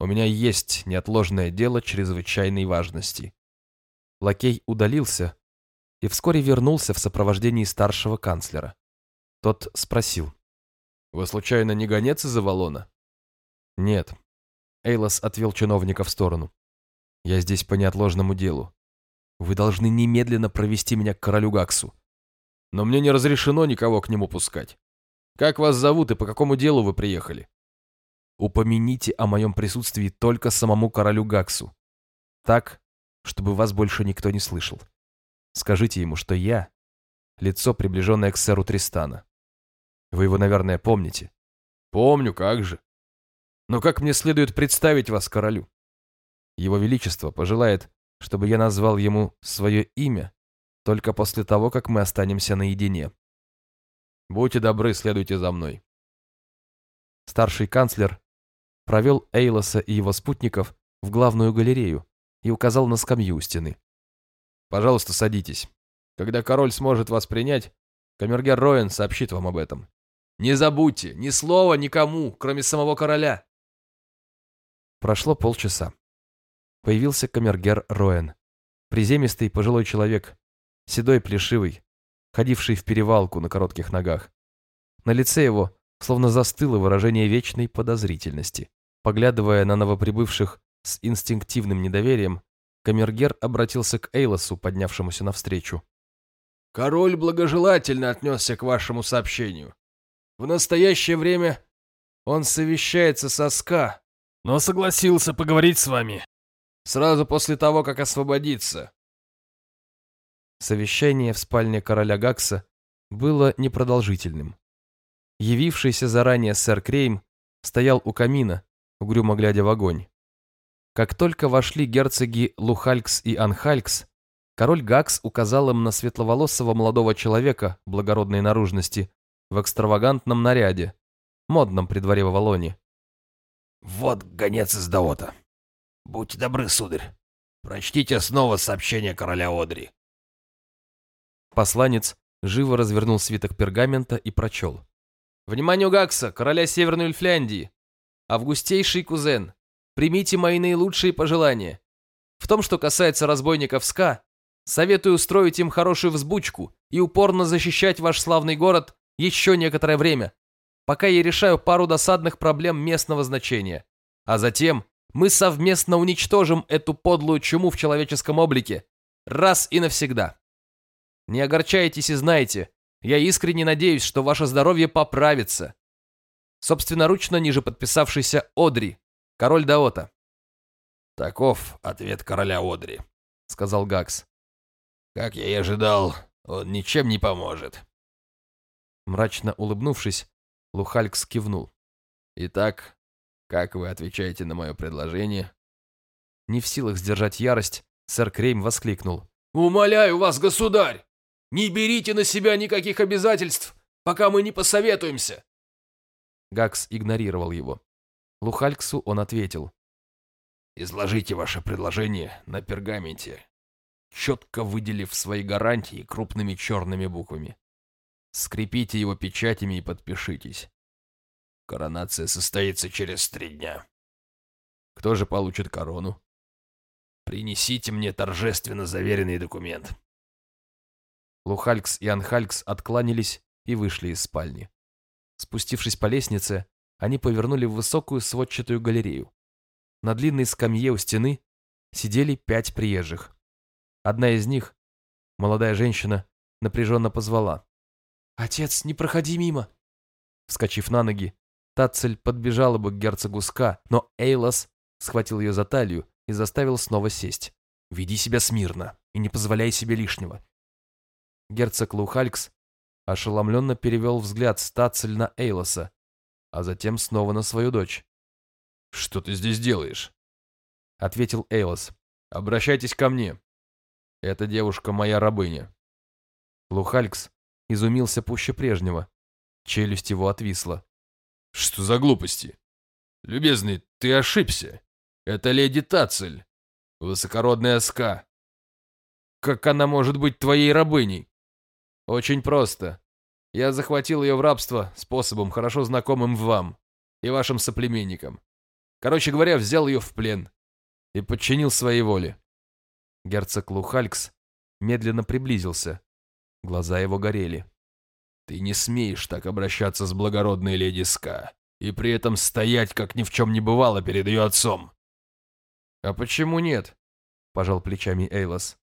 «У меня есть неотложное дело чрезвычайной важности». Лакей удалился и вскоре вернулся в сопровождении старшего канцлера. Тот спросил. «Вы случайно не гонец из Авалона?» «Нет». Эйлос отвел чиновника в сторону. Я здесь по неотложному делу. Вы должны немедленно провести меня к королю Гаксу. Но мне не разрешено никого к нему пускать. Как вас зовут и по какому делу вы приехали? Упомяните о моем присутствии только самому королю Гаксу. Так, чтобы вас больше никто не слышал. Скажите ему, что я лицо, приближенное к сэру Тристана. Вы его, наверное, помните. Помню, как же. Но как мне следует представить вас королю? Его Величество пожелает, чтобы я назвал ему свое имя только после того, как мы останемся наедине. Будьте добры, следуйте за мной. Старший канцлер провел Эйлоса и его спутников в главную галерею и указал на скамью у стены. «Пожалуйста, садитесь. Когда король сможет вас принять, камергер Роэн сообщит вам об этом. Не забудьте, ни слова никому, кроме самого короля». Прошло полчаса. Появился камергер Роэн. Приземистый пожилой человек, седой плешивый, ходивший в перевалку на коротких ногах. На лице его словно застыло выражение вечной подозрительности. Поглядывая на новоприбывших с инстинктивным недоверием, камергер обратился к Эйлосу, поднявшемуся навстречу. «Король благожелательно отнесся к вашему сообщению. В настоящее время он совещается со СКА, но согласился поговорить с вами сразу после того, как освободится». Совещание в спальне короля Гакса было непродолжительным. Явившийся заранее сэр Крейм стоял у камина, угрюмо глядя в огонь. Как только вошли герцоги Лухалькс и Анхалькс, король Гакс указал им на светловолосого молодого человека благородной наружности в экстравагантном наряде, модном при дворе в Авалоне. «Вот гонец из Даота. Будьте добры, сударь. Прочтите снова сообщение короля Одри». Посланец живо развернул свиток пергамента и прочел. «Вниманию Гакса, короля Северной Ульфляндии! Августейший кузен, примите мои наилучшие пожелания. В том, что касается разбойников СКА, советую устроить им хорошую взбучку и упорно защищать ваш славный город еще некоторое время, пока я решаю пару досадных проблем местного значения. А затем мы совместно уничтожим эту подлую чуму в человеческом облике, раз и навсегда. Не огорчайтесь и знайте, я искренне надеюсь, что ваше здоровье поправится, собственноручно ниже подписавшийся Одри, король Даота. «Таков ответ короля Одри», — сказал Гакс. «Как я и ожидал, он ничем не поможет». Мрачно улыбнувшись, Лухалькс кивнул. «Итак, как вы отвечаете на мое предложение?» Не в силах сдержать ярость, сэр Крейм воскликнул. «Умоляю вас, государь, не берите на себя никаких обязательств, пока мы не посоветуемся. Гакс игнорировал его. Лухальксу он ответил. «Изложите ваше предложение на пергаменте, четко выделив свои гарантии крупными черными буквами. Скрепите его печатями и подпишитесь. Коронация состоится через три дня. Кто же получит корону? Принесите мне торжественно заверенный документ». Лухалькс и Анхалькс откланялись и вышли из спальни. Спустившись по лестнице, они повернули в высокую сводчатую галерею. На длинной скамье у стены сидели пять приезжих. Одна из них, молодая женщина, напряженно позвала. «Отец, не проходи мимо!» Вскочив на ноги, Тацель подбежала бы к герцогу Ска, но Эйлас схватил ее за талию и заставил снова сесть. «Веди себя смирно и не позволяй себе лишнего». Герцог Лухалькс ошеломленно перевел взгляд Стацель на Эйлоса, а затем снова на свою дочь. «Что ты здесь делаешь?» — ответил Эйлос. «Обращайтесь ко мне. Эта девушка моя рабыня». Лухалькс изумился пуще прежнего. Челюсть его отвисла. «Что за глупости? Любезный, ты ошибся. Это леди Тацель, высокородная ска. Как она может быть твоей рабыней?» Очень просто. Я захватил ее в рабство способом, хорошо знакомым вам и вашим соплеменникам. Короче говоря, взял ее в плен и подчинил своей воле. Герцог Лухалькс медленно приблизился. Глаза его горели. «Ты не смеешь так обращаться с благородной леди Ска и при этом стоять, как ни в чем не бывало, перед ее отцом». «А почему нет?» – пожал плечами Эйлос.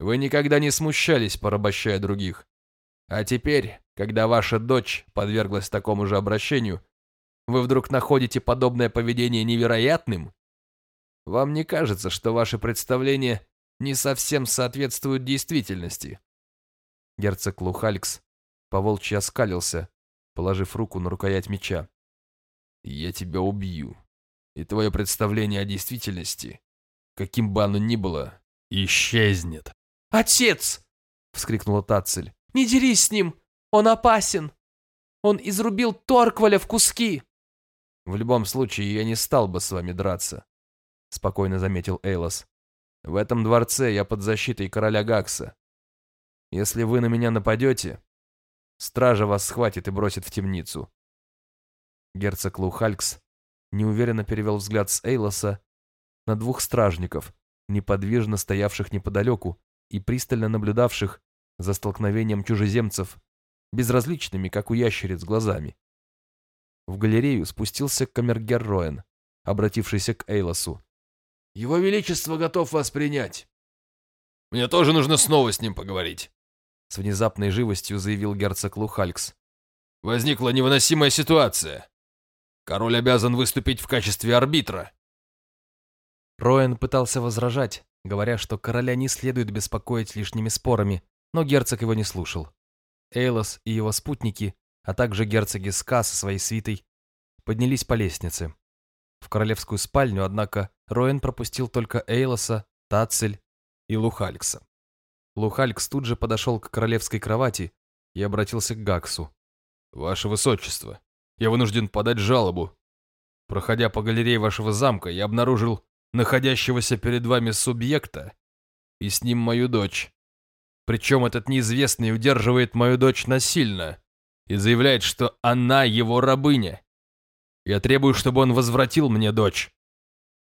«Вы никогда не смущались, порабощая других. А теперь, когда ваша дочь подверглась такому же обращению, вы вдруг находите подобное поведение невероятным? Вам не кажется, что ваши представления не совсем соответствуют действительности?» Герцог Лухалькс поволчьи оскалился, положив руку на рукоять меча. «Я тебя убью, и твое представление о действительности, каким бы оно ни было, исчезнет». «Отец!» — вскрикнула Тацель. «Не дерись с ним! Он опасен! Он изрубил Торкваля в куски!» «В любом случае, я не стал бы с вами драться», — спокойно заметил Эйлос. «В этом дворце я под защитой короля Гакса. Если вы на меня нападете, стража вас схватит и бросит в темницу». Герцог Лухалькс неуверенно перевел взгляд с Эйлоса на двух стражников, неподвижно стоявших неподалеку и пристально наблюдавших за столкновением чужеземцев, безразличными, как у ящериц, глазами. В галерею спустился камергер Роэн, обратившийся к Эйлосу. «Его Величество готов вас принять. Мне тоже нужно снова с ним поговорить с внезапной живостью заявил герцог Лухалькс. «Возникла невыносимая ситуация. Король обязан выступить в качестве арбитра». Роэн пытался возражать, говоря, что короля не следует беспокоить лишними спорами, но герцог его не слушал. Эйлос и его спутники, а также герцоги Ска со своей свитой, поднялись по лестнице. В королевскую спальню, однако, Роэн пропустил только Эйлоса, Тацель и Лухалькса. Лухалькс тут же подошел к королевской кровати и обратился к Гаксу. «Ваше Высочество, я вынужден подать жалобу. Проходя по галерее вашего замка, я обнаружил находящегося перед вами субъекта и с ним мою дочь. Причем этот неизвестный удерживает мою дочь насильно и заявляет, что она его рабыня. Я требую, чтобы он возвратил мне дочь.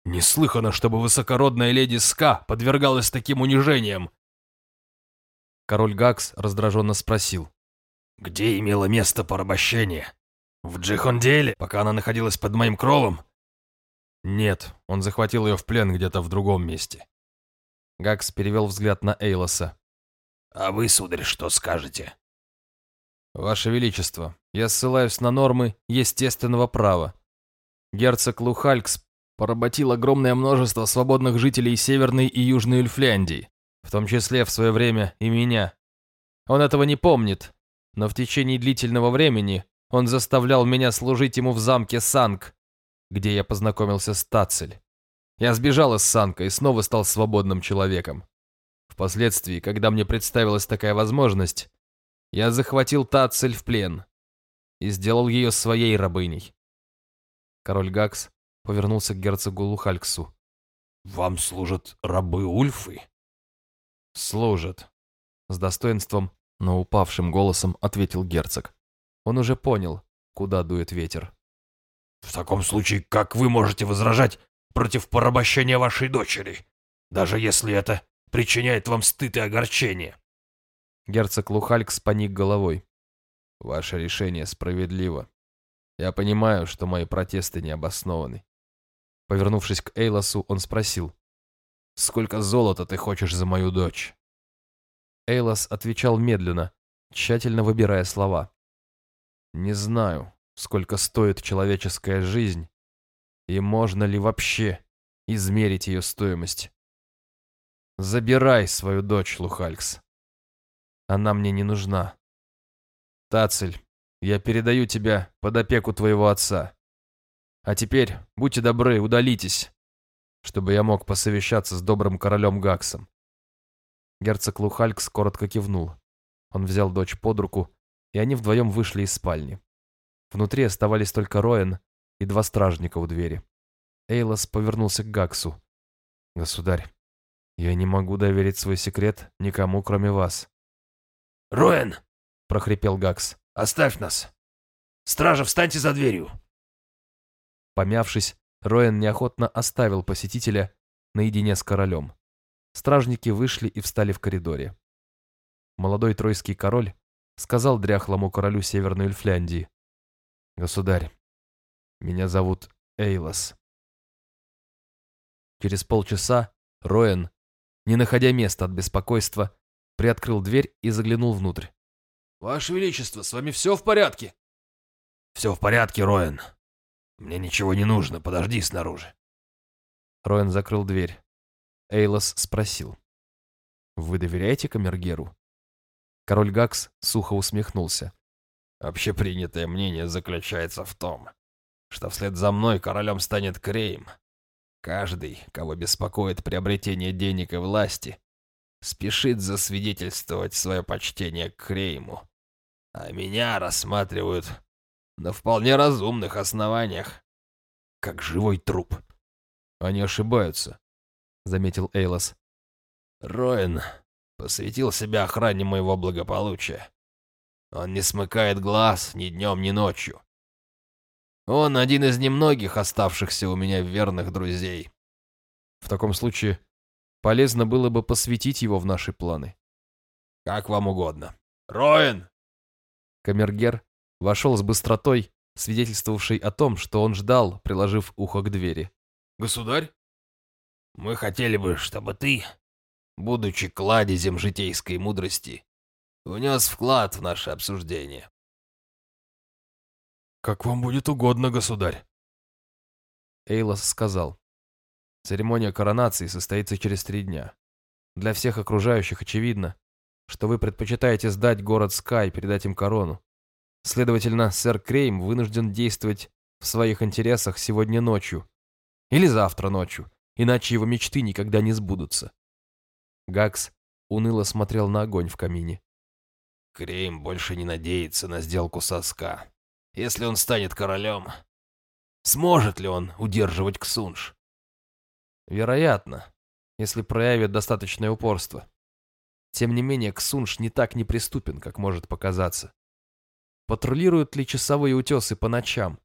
Неслыханно, чтобы высокородная леди Ска подвергалась таким унижениям. Король Гакс раздраженно спросил. «Где имело место порабощение? В Джихонделе, пока она находилась под моим кровом?» «Нет, он захватил ее в плен где-то в другом месте». Гакс перевел взгляд на Эйлоса. «А вы, сударь, что скажете?» «Ваше Величество, я ссылаюсь на нормы естественного права. Герцог Лухалькс поработил огромное множество свободных жителей Северной и Южной Ульфляндии в том числе в свое время и меня. Он этого не помнит, но в течение длительного времени он заставлял меня служить ему в замке Санк, где я познакомился с Тацель. Я сбежал из Санка и снова стал свободным человеком. Впоследствии, когда мне представилась такая возможность, я захватил Тацель в плен и сделал ее своей рабыней. Король Гакс повернулся к герцогу Лухальксу. «Вам служат рабы Ульфы?» «Служат», — с достоинством, но упавшим голосом ответил герцог. Он уже понял, куда дует ветер. «В таком случае, как вы можете возражать против порабощения вашей дочери, даже если это причиняет вам стыд и огорчение?» Герцог Лухалькс поник головой. «Ваше решение справедливо. Я понимаю, что мои протесты не обоснованы». Повернувшись к Эйлосу, он спросил. Сколько золота ты хочешь за мою дочь?» Эйлос отвечал медленно, тщательно выбирая слова. «Не знаю, сколько стоит человеческая жизнь, и можно ли вообще измерить ее стоимость. Забирай свою дочь, Лухалькс. Она мне не нужна. Тацель, я передаю тебя под опеку твоего отца. А теперь, будьте добры, удалитесь чтобы я мог посовещаться с добрым королем Гаксом. Герцог Лухалькс коротко кивнул. Он взял дочь под руку, и они вдвоем вышли из спальни. Внутри оставались только Роэн и два стражника у двери. Эйлос повернулся к Гаксу. «Государь, я не могу доверить свой секрет никому, кроме вас». «Роэн!» — прохрипел Гакс. «Оставь нас! Стража, встаньте за дверью!» Помявшись, Роэн неохотно оставил посетителя наедине с королем. Стражники вышли и встали в коридоре. Молодой тройский король сказал дряхлому королю Северной Эльфляндии. «Государь, меня зовут Эйлос». Через полчаса Роэн, не находя места от беспокойства, приоткрыл дверь и заглянул внутрь. «Ваше Величество, с вами все в порядке?» «Все в порядке, Роэн», «Мне ничего не нужно, подожди снаружи». Роэн закрыл дверь. Эйлос спросил. «Вы доверяете Камергеру?» Король Гакс сухо усмехнулся. Общепринятое мнение заключается в том, что вслед за мной королем станет Крейм. Каждый, кого беспокоит приобретение денег и власти, спешит засвидетельствовать свое почтение к Крейму. А меня рассматривают на вполне разумных основаниях, как живой труп. Они ошибаются, заметил Эйлос. Роин посвятил себя охране моего благополучия. Он не смыкает глаз ни днем, ни ночью. Он один из немногих оставшихся у меня верных друзей. В таком случае полезно было бы посвятить его в наши планы. Как вам угодно. Роин! Камергер вошел с быстротой, свидетельствовавшей о том, что он ждал, приложив ухо к двери. Государь? Мы хотели бы, чтобы ты, будучи кладезем житейской мудрости, внес вклад в наше обсуждение. «Как вам будет угодно, государь!» Эйлос сказал. Церемония коронации состоится через три дня. Для всех окружающих очевидно, что вы предпочитаете сдать город Скай и передать им корону. Следовательно, сэр Крейм вынужден действовать в своих интересах сегодня ночью. Или завтра ночью, иначе его мечты никогда не сбудутся. Гакс уныло смотрел на огонь в камине. Крейм больше не надеется на сделку соска. Если он станет королем, сможет ли он удерживать Ксунж? Вероятно, если проявит достаточное упорство. Тем не менее, Ксунж не так неприступен, как может показаться. Патрулируют ли часовые утесы по ночам?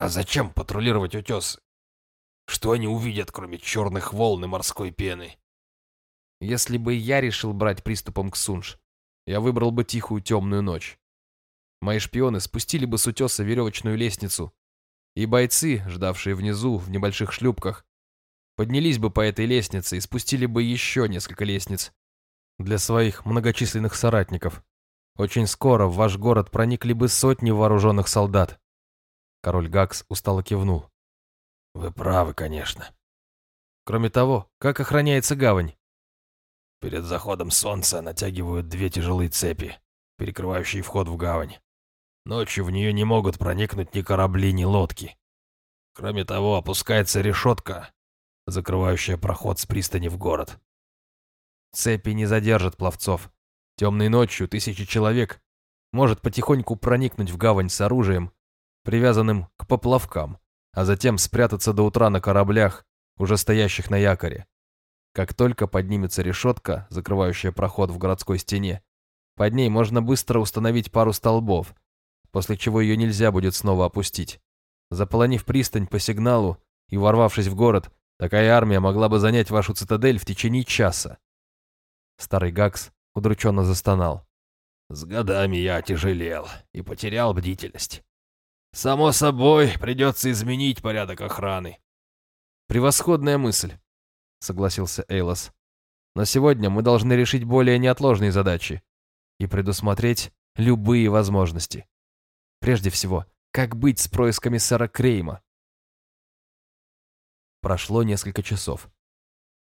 А зачем патрулировать утесы? Что они увидят, кроме черных волн и морской пены? Если бы я решил брать приступом Ксунж, я выбрал бы тихую темную ночь. Мои шпионы спустили бы с утеса веревочную лестницу, и бойцы, ждавшие внизу в небольших шлюпках, поднялись бы по этой лестнице и спустили бы еще несколько лестниц для своих многочисленных соратников. Очень скоро в ваш город проникли бы сотни вооруженных солдат. Король Гакс устало кивнул. Вы правы, конечно. Кроме того, как охраняется гавань? Перед заходом солнца натягивают две тяжелые цепи, перекрывающие вход в гавань. Ночью в нее не могут проникнуть ни корабли, ни лодки. Кроме того, опускается решетка, закрывающая проход с пристани в город. Цепи не задержат пловцов. Темной ночью тысячи человек может потихоньку проникнуть в гавань с оружием, привязанным к поплавкам, а затем спрятаться до утра на кораблях, уже стоящих на якоре. Как только поднимется решетка, закрывающая проход в городской стене, под ней можно быстро установить пару столбов, после чего ее нельзя будет снова опустить. Заполонив пристань по сигналу и ворвавшись в город, такая армия могла бы занять вашу цитадель в течение часа. Старый Гакс удрученно застонал. С годами я отяжелел и потерял бдительность. Само собой, придется изменить порядок охраны. Превосходная мысль, согласился Эйлос. Но сегодня мы должны решить более неотложные задачи и предусмотреть любые возможности. Прежде всего, как быть с происками сэра Крейма? Прошло несколько часов.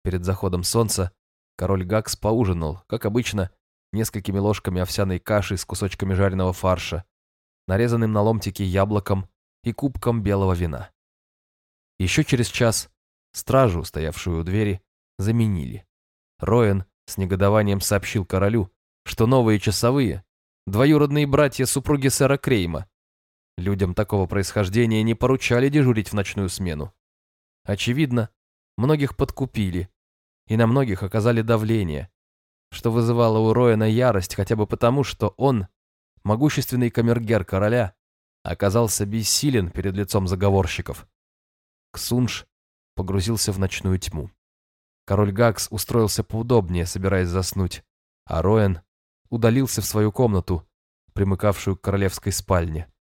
Перед заходом солнца король Гакс поужинал, как обычно, несколькими ложками овсяной каши с кусочками жареного фарша, нарезанным на ломтики яблоком и кубком белого вина. Еще через час стражу, стоявшую у двери, заменили. Роэн с негодованием сообщил королю, что новые часовые Двоюродные братья супруги сэра Крейма. Людям такого происхождения не поручали дежурить в ночную смену. Очевидно, многих подкупили, и на многих оказали давление, что вызывало у Роэна ярость хотя бы потому, что он, могущественный камергер короля, оказался бессилен перед лицом заговорщиков. Ксунж погрузился в ночную тьму. Король Гакс устроился поудобнее, собираясь заснуть, а Роэн удалился в свою комнату, примыкавшую к королевской спальне.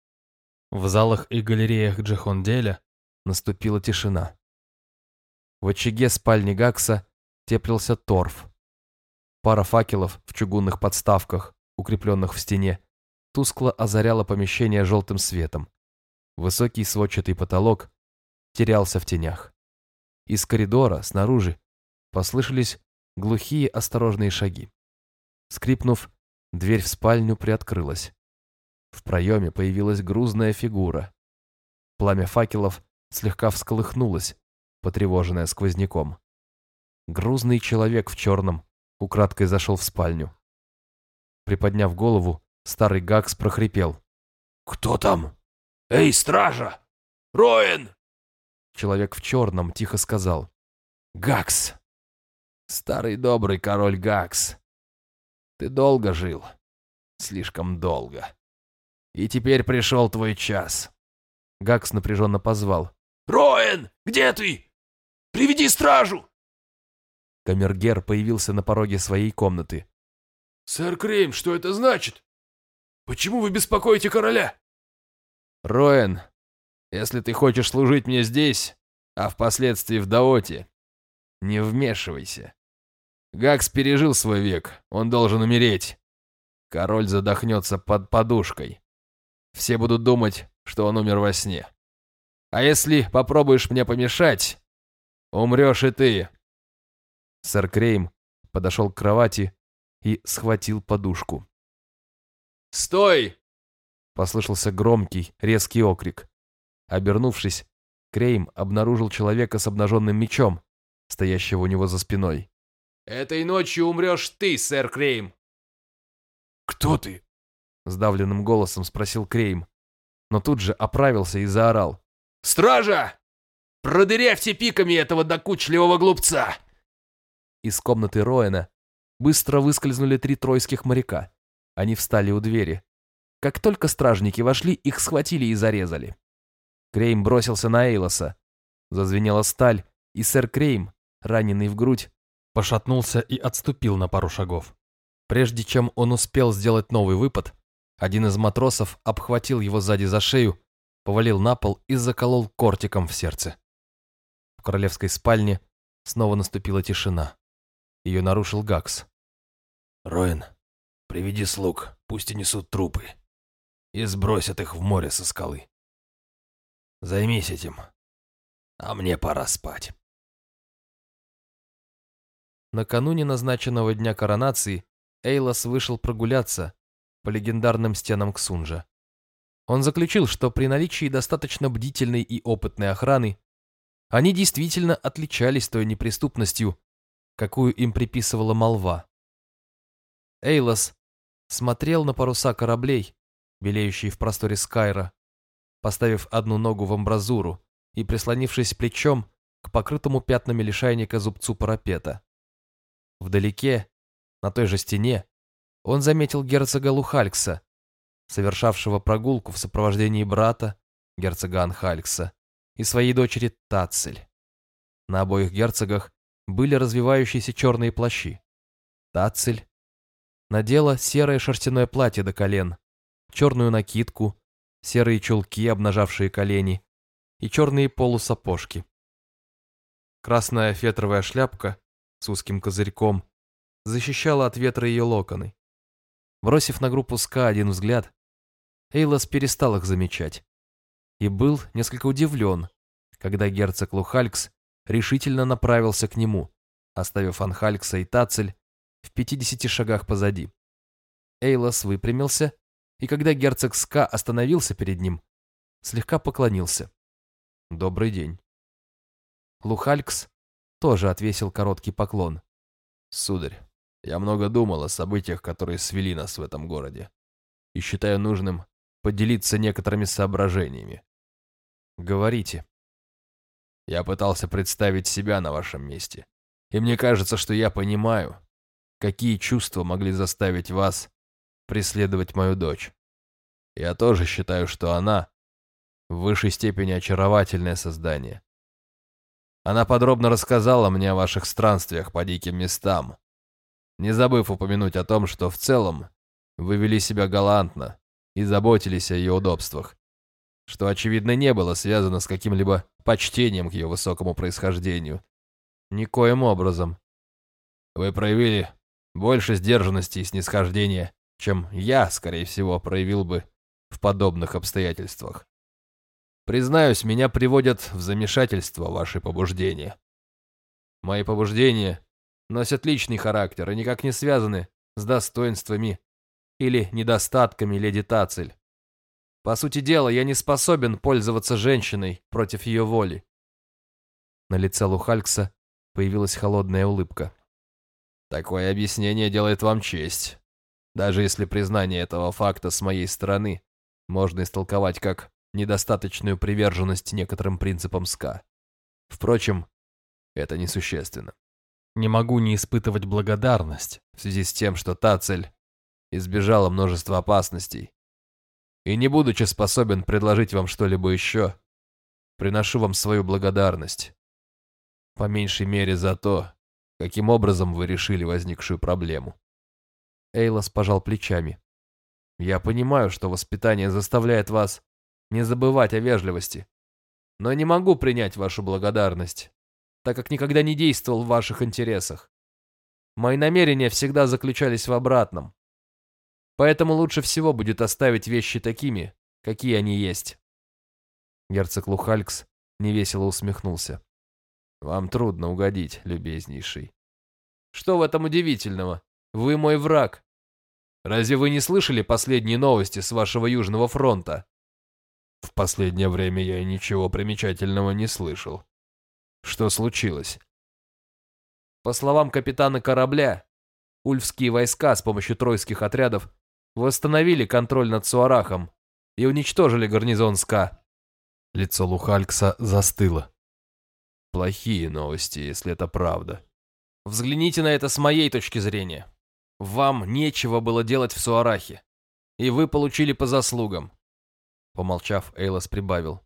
В залах и галереях Джихонделя наступила тишина. В очаге спальни Гакса теплился торф. Пара факелов в чугунных подставках, укрепленных в стене, тускло озаряла помещение желтым светом. Высокий сводчатый потолок терялся в тенях. Из коридора, снаружи, послышались глухие осторожные шаги. Скрипнув, Дверь в спальню приоткрылась. В проеме появилась грузная фигура. Пламя факелов слегка всколыхнулось, потревоженное сквозняком. Грузный человек в черном украдкой зашел в спальню. Приподняв голову, старый Гакс прохрипел. «Кто там? Эй, стража! Роэн!» Человек в черном тихо сказал. «Гакс! Старый добрый король Гакс! Ты долго жил. Слишком долго. И теперь пришел твой час». Гакс напряженно позвал. «Роэн, где ты? Приведи стражу!» Камергер появился на пороге своей комнаты. «Сэр Крейм, что это значит? Почему вы беспокоите короля?» «Роэн, если ты хочешь служить мне здесь, а впоследствии в Даоте, не вмешивайся. Гакс пережил свой век, он должен умереть. Король задохнется под подушкой. Все будут думать, что он умер во сне. А если попробуешь мне помешать, умрешь и ты». Сэр Крейм подошел к кровати и схватил подушку. «Стой!» — послышался громкий, резкий окрик. Обернувшись, Крейм обнаружил человека с обнаженным мечом, стоящего у него за спиной. «Этой ночью умрешь ты, сэр Крейм!» «Кто ты?» — сдавленным голосом спросил Крейм, но тут же оправился и заорал. «Стража! Продырявьте пиками этого докучливого глупца!» Из комнаты Роэна быстро выскользнули три тройских моряка. Они встали у двери. Как только стражники вошли, их схватили и зарезали. Крейм бросился на Эйлоса. Зазвенела сталь, и сэр Крейм, раненый в грудь, пошатнулся и отступил на пару шагов. Прежде чем он успел сделать новый выпад, один из матросов обхватил его сзади за шею, повалил на пол и заколол кортиком в сердце. В королевской спальне снова наступила тишина. Ее нарушил Гакс. «Роин, приведи слуг, пусть и несут трупы, и сбросят их в море со скалы. Займись этим, а мне пора спать». Накануне назначенного дня коронации Эйлос вышел прогуляться по легендарным стенам Ксунжа. Он заключил, что при наличии достаточно бдительной и опытной охраны они действительно отличались той неприступностью, какую им приписывала молва. Эйлос смотрел на паруса кораблей, белеющие в просторе Скайра, поставив одну ногу в амбразуру и прислонившись плечом к покрытому пятнами лишайника зубцу парапета. Вдалеке, на той же стене, он заметил герцога Лухалькса, совершавшего прогулку в сопровождении брата, герцога Анхалькса, и своей дочери Тацель. На обоих герцогах были развивающиеся черные плащи. Тацель надела серое шерстяное платье до колен, черную накидку, серые чулки, обнажавшие колени, и черные полусапожки. Красная фетровая шляпка с узким козырьком защищала от ветра ее локоны. Бросив на группу СКА один взгляд, Эйлос перестал их замечать и был несколько удивлен, когда герцог Лухалькс решительно направился к нему, оставив Анхалькса и Тацель в 50 шагах позади. Эйлос выпрямился, и когда герцог Ска остановился перед ним, слегка поклонился. «Добрый день». Лухалькс тоже отвесил короткий поклон. «Сударь, я много думал о событиях, которые свели нас в этом городе, и считаю нужным поделиться некоторыми соображениями. Говорите. Я пытался представить себя на вашем месте, и мне кажется, что я понимаю, какие чувства могли заставить вас преследовать мою дочь. Я тоже считаю, что она в высшей степени очаровательное создание. Она подробно рассказала мне о ваших странствиях по диким местам, не забыв упомянуть о том, что в целом вы вели себя галантно и заботились о ее удобствах, что, очевидно, не было связано с каким-либо почтением к ее высокому происхождению. Никоим образом. Вы проявили больше сдержанности и снисхождения, чем я, скорее всего, проявил бы в подобных обстоятельствах. Признаюсь, меня приводят в замешательство ваши побуждения. Мои побуждения носят личный характер и никак не связаны с достоинствами или недостатками леди Тацель. По сути дела, я не способен пользоваться женщиной против ее воли. На лице Лухалькса появилась холодная улыбка. Такое объяснение делает вам честь. Даже если признание этого факта с моей стороны можно истолковать как недостаточную приверженность некоторым принципам СКА. Впрочем, это несущественно. Не могу не испытывать благодарность в связи с тем, что та цель избежала множества опасностей. И не будучи способен предложить вам что-либо еще, приношу вам свою благодарность. По меньшей мере за то, каким образом вы решили возникшую проблему. Эйлос пожал плечами. Я понимаю, что воспитание заставляет вас не забывать о вежливости, но не могу принять вашу благодарность, так как никогда не действовал в ваших интересах. Мои намерения всегда заключались в обратном. Поэтому лучше всего будет оставить вещи такими, какие они есть. Герцог Лухалькс невесело усмехнулся. Вам трудно угодить, любезнейший. Что в этом удивительного? Вы мой враг. Разве вы не слышали последние новости с вашего Южного фронта? В последнее время я ничего примечательного не слышал. Что случилось? По словам капитана корабля, ульфские войска с помощью тройских отрядов восстановили контроль над Суарахом и уничтожили гарнизон СКА. Лицо Лухалькса застыло. Плохие новости, если это правда. Взгляните на это с моей точки зрения. Вам нечего было делать в Суарахе, и вы получили по заслугам. Помолчав, Эйлос прибавил.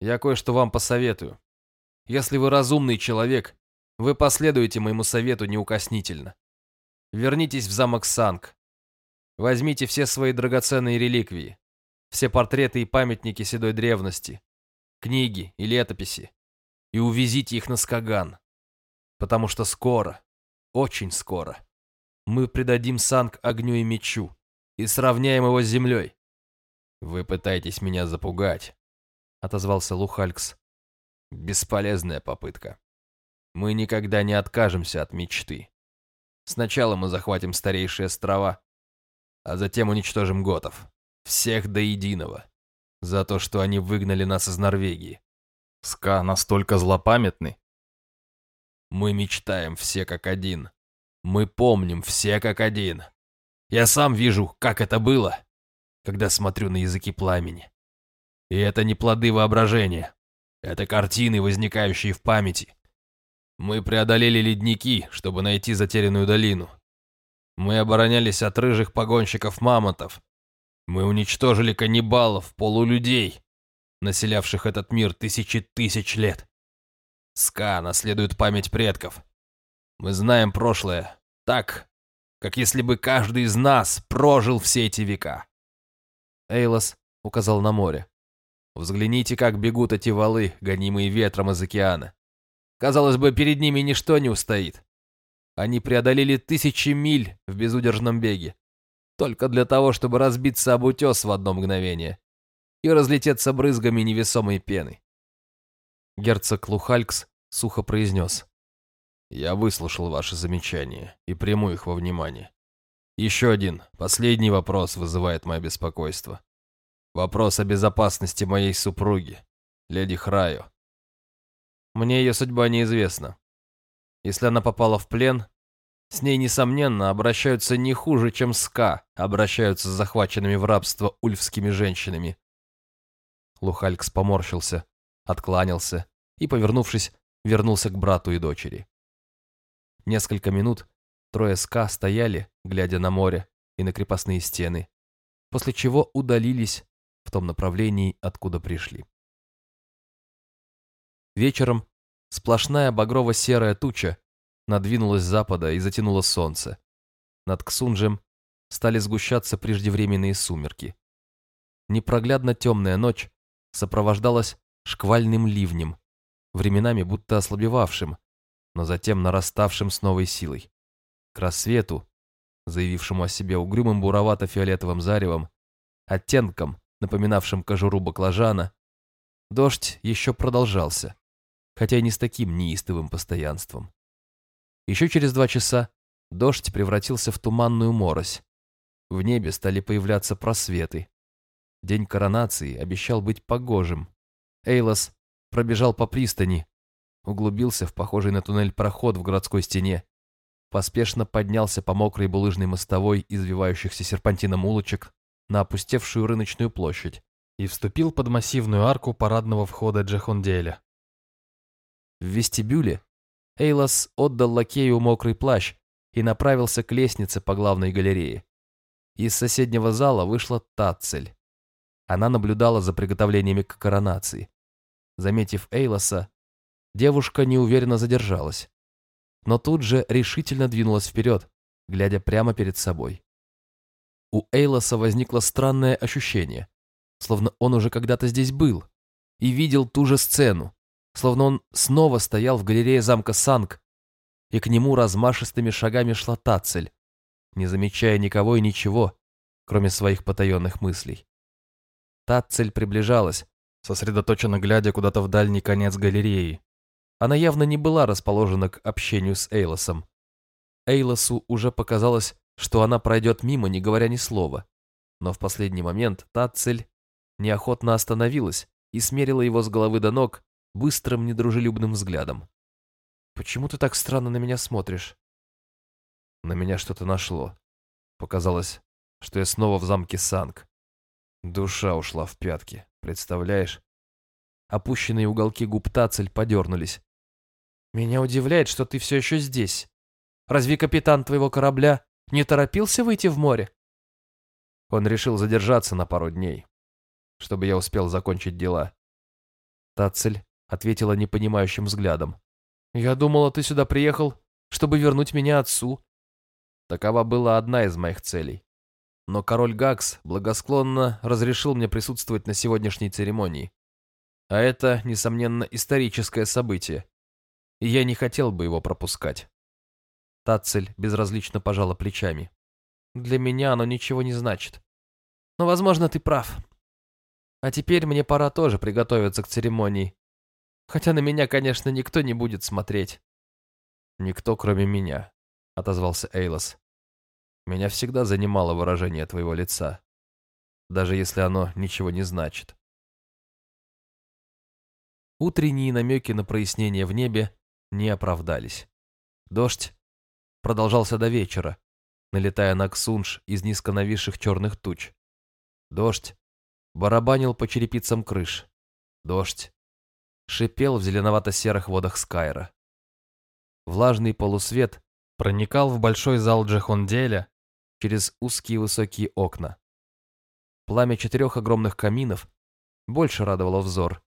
Я кое-что вам посоветую. Если вы разумный человек, вы последуете моему совету неукоснительно. Вернитесь в замок Санг, Возьмите все свои драгоценные реликвии, все портреты и памятники седой древности, книги и летописи, и увезите их на Скаган, потому что скоро, очень скоро, мы предадим Санг огню и мечу и сравняем его с землей. «Вы пытаетесь меня запугать», — отозвался Лухалькс. «Бесполезная попытка. Мы никогда не откажемся от мечты. Сначала мы захватим старейшие острова, а затем уничтожим готов. Всех до единого. За то, что они выгнали нас из Норвегии. Ска настолько злопамятны. Мы мечтаем все как один. Мы помним все как один. Я сам вижу, как это было, когда смотрю на языки пламени. И это не плоды воображения. Это картины, возникающие в памяти. Мы преодолели ледники, чтобы найти затерянную долину. Мы оборонялись от рыжих погонщиков мамонтов. Мы уничтожили каннибалов, полулюдей, населявших этот мир тысячи тысяч лет. Ска наследует память предков. Мы знаем прошлое так, как если бы каждый из нас прожил все эти века. Эйлос указал на море. Взгляните, как бегут эти валы, гонимые ветром из океана. Казалось бы, перед ними ничто не устоит. Они преодолели тысячи миль в безудержном беге. Только для того, чтобы разбиться об утес в одно мгновение и разлететься брызгами невесомой пены. Герцог Лухалькс сухо произнес. «Я выслушал ваши замечания и приму их во внимание. Еще один, последний вопрос вызывает мое беспокойство. Вопрос о безопасности моей супруги, леди Храйо. Мне ее судьба неизвестна. Если она попала в плен, с ней, несомненно, обращаются не хуже, чем СКА обращаются с захваченными в рабство ульфскими женщинами. Лухалькс поморщился, откланялся и, повернувшись, вернулся к брату и дочери. Несколько минут трое СКА стояли, глядя на море и на крепостные стены, после чего удалились в том направлении, откуда пришли. Вечером Сплошная багрово-серая туча надвинулась с запада и затянула солнце. Над Ксунжем стали сгущаться преждевременные сумерки. Непроглядно темная ночь сопровождалась шквальным ливнем, временами будто ослабевавшим, но затем нараставшим с новой силой. К рассвету, заявившему о себе угрюмым буровато-фиолетовым заревом, оттенком, напоминавшим кожуру баклажана, дождь еще продолжался, хотя и не с таким неистовым постоянством. Еще через два часа дождь превратился в туманную морось, В небе стали появляться просветы. День коронации обещал быть погожим. Эйлос пробежал по пристани, углубился в похожий на туннель проход в городской стене, поспешно поднялся по мокрой булыжной мостовой извивающихся серпантином улочек на опустевшую рыночную площадь и вступил под массивную арку парадного входа Джехонделя. В вестибюле Эйлос отдал лакею мокрый плащ и направился к лестнице по главной галерее. Из соседнего зала вышла Тацель. Она наблюдала за приготовлениями к коронации. Заметив Эйлоса, девушка неуверенно задержалась, но тут же решительно двинулась вперед, глядя прямо перед собой. У Эйлоса возникло странное ощущение, словно он уже когда-то здесь был и видел ту же сцену, словно он снова стоял в галерее замка Санг, и к нему размашистыми шагами шла Тацель, не замечая никого и ничего, кроме своих потаенных мыслей. Тацель приближалась, сосредоточенно глядя куда-то в дальний конец галереи. Она явно не была расположена к общению с Эйлосом. Эйлосу уже показалось, что она пройдет мимо, не говоря ни слова. Но в последний момент Тацель неохотно остановилась и смерила его с головы до ног быстрым недружелюбным взглядом. «Почему ты так странно на меня смотришь?» На меня что-то нашло. Показалось, что я снова в замке Санг. Душа ушла в пятки, представляешь? Опущенные уголки губ Тацель подернулись. «Меня удивляет, что ты все еще здесь. Разве капитан твоего корабля не торопился выйти в море?» Он решил задержаться на пару дней, чтобы я успел закончить дела. Тацель ответила непонимающим взглядом. «Я думала, ты сюда приехал, чтобы вернуть меня отцу». Такова была одна из моих целей. Но король Гакс благосклонно разрешил мне присутствовать на сегодняшней церемонии. А это, несомненно, историческое событие. И я не хотел бы его пропускать. Тацель безразлично пожала плечами. Для меня оно ничего не значит. Но, возможно, ты прав. А теперь мне пора тоже приготовиться к церемонии. Хотя на меня, конечно, никто не будет смотреть. Никто, кроме меня, отозвался Эйлос. Меня всегда занимало выражение твоего лица, даже если оно ничего не значит. Утренние намеки на прояснение в небе не оправдались. Дождь продолжался до вечера, налетая на Ксунж из низко нависших черных туч. Дождь барабанил по черепицам крыш. Дождь шипел в зеленовато-серых водах Скайра. Влажный полусвет проникал в большой зал Джехонделя через узкие высокие окна. Пламя четырех огромных каминов больше радовало взор.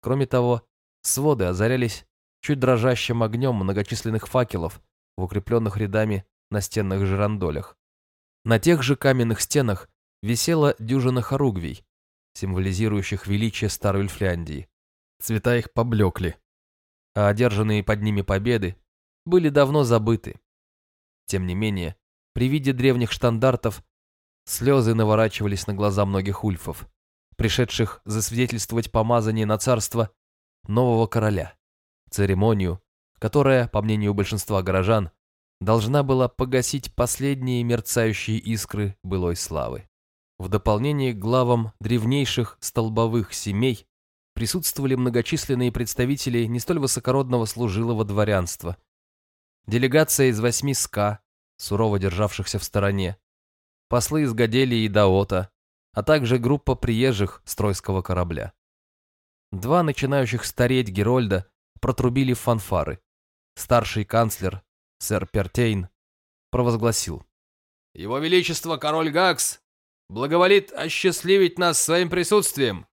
Кроме того, своды озарялись чуть дрожащим огнем многочисленных факелов в укрепленных рядами настенных жирандолях. На тех же каменных стенах висела дюжина хоругвий, символизирующих величие Старой Ульфляндии. Цвета их поблекли, а одержанные под ними победы были давно забыты. Тем не менее, при виде древних штандартов слезы наворачивались на глаза многих ульфов, пришедших засвидетельствовать помазание на царство нового короля, церемонию, которая, по мнению большинства горожан, должна была погасить последние мерцающие искры былой славы. В дополнение к главам древнейших столбовых семей присутствовали многочисленные представители не столь высокородного служилого дворянства. Делегация из восьми ска, сурово державшихся в стороне, послы из Гаделии и Даота, а также группа приезжих с тройского корабля. Два начинающих стареть Герольда протрубили фанфары. Старший канцлер, сэр Пертейн, провозгласил. «Его Величество король Гакс благоволит осчастливить нас своим присутствием!»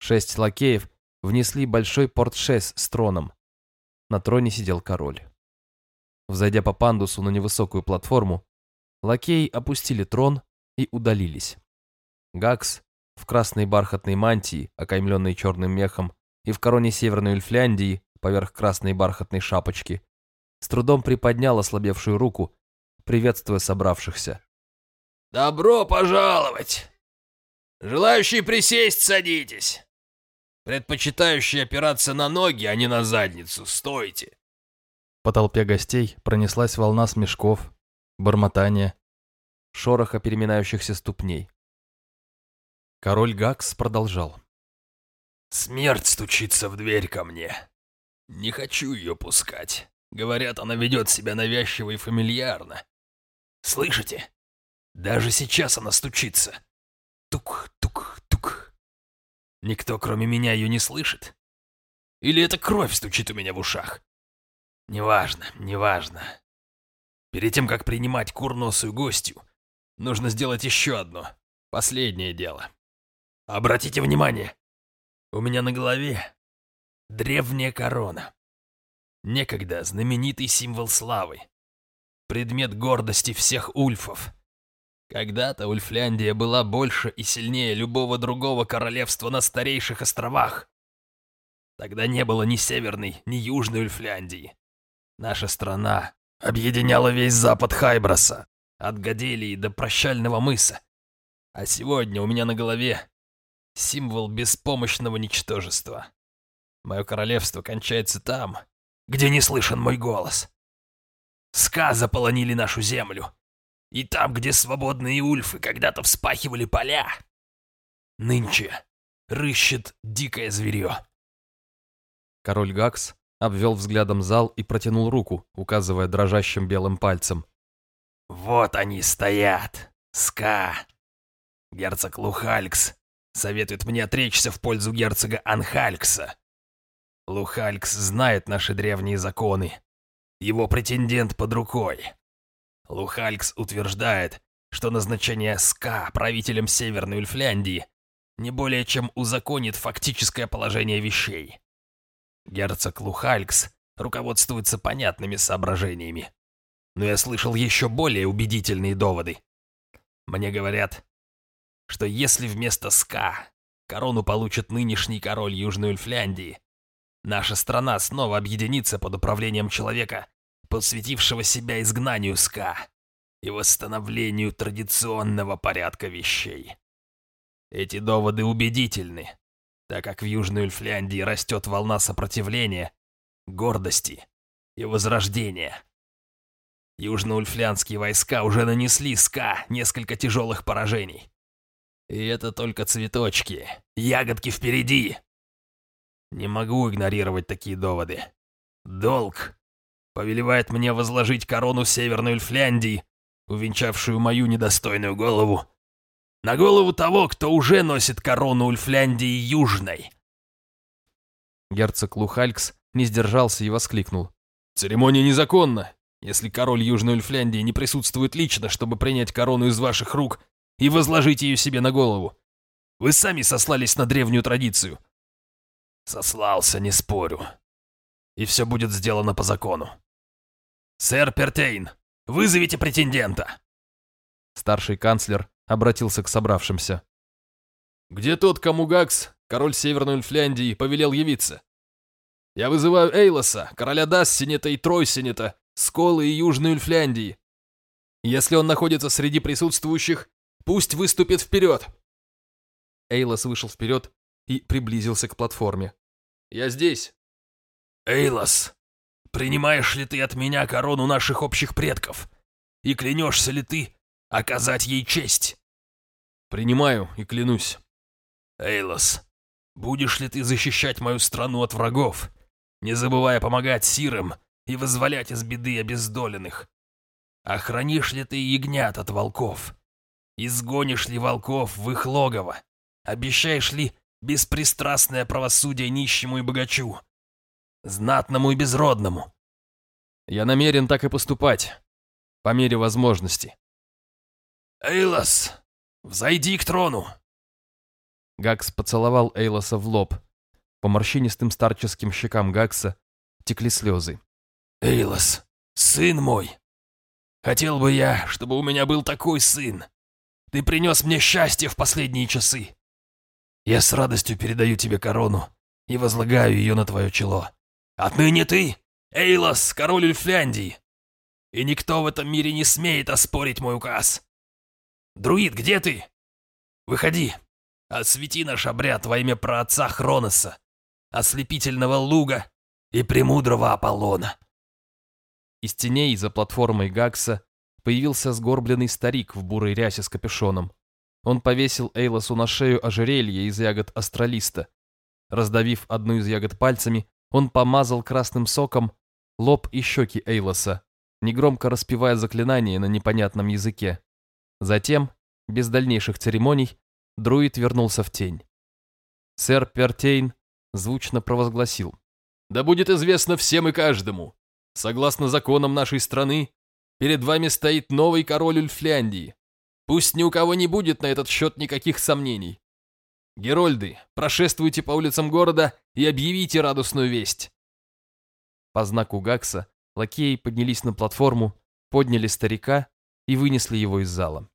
Шесть лакеев внесли большой портшес с троном. На троне сидел король. Взойдя по пандусу на невысокую платформу, лакеи опустили трон и удалились. Гакс в красной бархатной мантии, окаймленной черным мехом, и в короне Северной Эльфляндии поверх красной бархатной шапочки, с трудом приподнял ослабевшую руку, приветствуя собравшихся. «Добро пожаловать! Желающие присесть, садитесь! Предпочитающие опираться на ноги, а не на задницу, стойте!» По толпе гостей пронеслась волна смешков, бормотания. шороха переминающихся ступней. Король Гакс продолжал. «Смерть стучится в дверь ко мне. Не хочу ее пускать. Говорят, она ведет себя навязчиво и фамильярно. Слышите? Даже сейчас она стучится. Тук-тук-тук. Никто, кроме меня, ее не слышит? Или это кровь стучит у меня в ушах? Неважно, неважно. Перед тем, как принимать курносую гостью, нужно сделать еще одно, последнее дело. Обратите внимание, у меня на голове древняя корона. Некогда знаменитый символ славы. Предмет гордости всех ульфов. Когда-то Ульфляндия была больше и сильнее любого другого королевства на старейших островах. Тогда не было ни Северной, ни Южной Ульфляндии. Наша страна объединяла весь запад Хайброса, от Гаделии до Прощального мыса. А сегодня у меня на голове символ беспомощного ничтожества. Мое королевство кончается там, где не слышен мой голос. Ска заполонили нашу землю. И там, где свободные ульфы когда-то вспахивали поля, нынче рыщет дикое зверье. Король Гакс обвел взглядом зал и протянул руку, указывая дрожащим белым пальцем. «Вот они стоят, Ска. Герцог Лухалькс советует мне отречься в пользу герцога Анхалькса. Лухалькс знает наши древние законы. Его претендент под рукой. Лухалькс утверждает, что назначение Ска правителем Северной Ульфляндии не более чем узаконит фактическое положение вещей. Герцог Лухалькс руководствуется понятными соображениями. Но я слышал еще более убедительные доводы. Мне говорят, что если вместо СКА корону получит нынешний король Южной Ульфляндии, наша страна снова объединится под управлением человека, посвятившего себя изгнанию СКА и восстановлению традиционного порядка вещей. Эти доводы убедительны, так как в Южной Ульфляндии растет волна сопротивления, гордости и возрождения. Южноульфлянские войска уже нанесли СКА несколько тяжелых поражений. И это только цветочки, ягодки впереди. Не могу игнорировать такие доводы. Долг повелевает мне возложить корону Северной Ульфляндии, увенчавшую мою недостойную голову, на голову того, кто уже носит корону Ульфляндии Южной. Герцог Лухалькс не сдержался и воскликнул. «Церемония незаконна, если король Южной Ульфляндии не присутствует лично, чтобы принять корону из ваших рук и возложить ее себе на голову. Вы сами сослались на древнюю традицию». «Сослался, не спорю. И все будет сделано по закону. Сэр Пертейн, вызовите претендента!» Старший канцлер обратился к собравшимся. «Где тот, кому Гакс, король Северной Ульфляндии, повелел явиться? Я вызываю Эйлоса, короля Дассинета и Тройсинета, Сколы и Южной Ульфляндии. Если он находится среди присутствующих, пусть выступит вперед!» Эйлос вышел вперед и приблизился к платформе. «Я здесь!» «Эйлос, принимаешь ли ты от меня корону наших общих предков? И клянешься ли ты оказать ей честь?» «Принимаю и клянусь». «Эйлос, будешь ли ты защищать мою страну от врагов, не забывая помогать сирам и вызволять из беды обездоленных? Охранишь ли ты ягнят от волков? Изгонишь ли волков в их логово? Обещаешь ли беспристрастное правосудие нищему и богачу? Знатному и безродному?» «Я намерен так и поступать, по мере возможности». «Эйлос, взойди к трону!» Гакс поцеловал Эйлоса в лоб. По морщинистым старческим щекам Гакса текли слезы. «Эйлос, сын мой! Хотел бы я, чтобы у меня был такой сын. Ты принес мне счастье в последние часы. Я с радостью передаю тебе корону и возлагаю ее на твое чело. Отныне ты, Эйлос, король Ульфляндии, и никто в этом мире не смеет оспорить мой указ. Друид, где ты? Выходи, освети наш обряд во имя праотца Хроноса, ослепительного луга и премудрого Аполлона. Из теней за платформой Гакса появился сгорбленный старик в бурой рясе с капюшоном. Он повесил Эйлосу на шею ожерелье из ягод астралиста. Раздавив одну из ягод пальцами, он помазал красным соком лоб и щеки Эйлоса, негромко распевая заклинание на непонятном языке. Затем, без дальнейших церемоний, друид вернулся в тень. Сэр Пертейн звучно провозгласил. «Да будет известно всем и каждому. Согласно законам нашей страны, перед вами стоит новый король Ульфляндии. Пусть ни у кого не будет на этот счет никаких сомнений. Герольды, прошествуйте по улицам города и объявите радостную весть. По знаку Гакса лакеи поднялись на платформу, подняли старика и вынесли его из зала.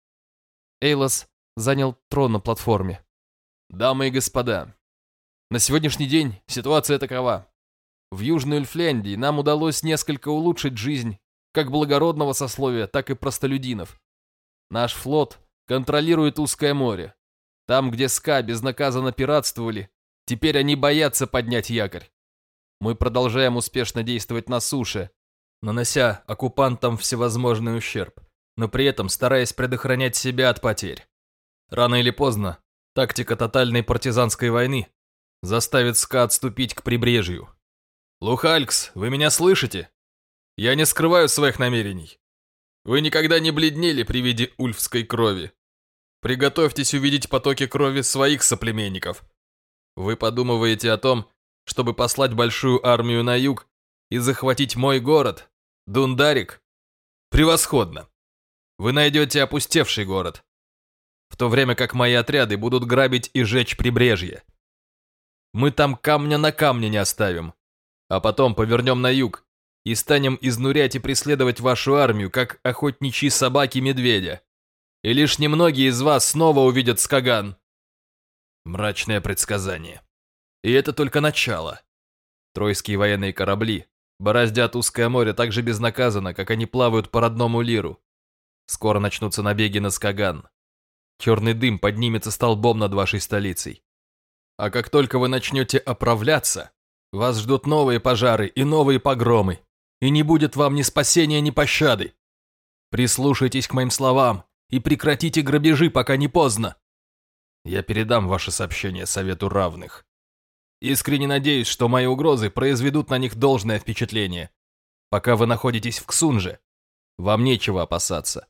Эйлос занял трон на платформе. «Дамы и господа, на сегодняшний день ситуация такова. В Южной Эльфляндии нам удалось несколько улучшить жизнь как благородного сословия, так и простолюдинов. Наш флот контролирует узкое море. Там, где ска безнаказанно пиратствовали, теперь они боятся поднять якорь. Мы продолжаем успешно действовать на суше, нанося оккупантам всевозможный ущерб, но при этом стараясь предохранять себя от потерь. Рано или поздно тактика тотальной партизанской войны заставит СКА отступить к прибрежью. Лухалькс, вы меня слышите? Я не скрываю своих намерений. Вы никогда не бледнели при виде ульфской крови. Приготовьтесь увидеть потоки крови своих соплеменников. Вы подумываете о том, чтобы послать большую армию на юг и захватить мой город, Дундарик? Превосходно. Вы найдете опустевший город, в то время как мои отряды будут грабить и жечь прибрежье. Мы там камня на камне не оставим, а потом повернем на юг и станем изнурять и преследовать вашу армию, как охотничьи собаки медведя. И лишь немногие из вас снова увидят Скаган. Мрачное предсказание. И это только начало. Тройские военные корабли бороздят узкое море так же безнаказанно, как они плавают по родному Лиру. Скоро начнутся набеги на Скаган. Черный дым поднимется столбом над вашей столицей. А как только вы начнете оправляться, вас ждут новые пожары и новые погромы, и не будет вам ни спасения, ни пощады. Прислушайтесь к моим словам и прекратите грабежи, пока не поздно. Я передам ваше сообщение Совету равных. Искренне надеюсь, что мои угрозы произведут на них должное впечатление. Пока вы находитесь в Ксунже, вам нечего опасаться.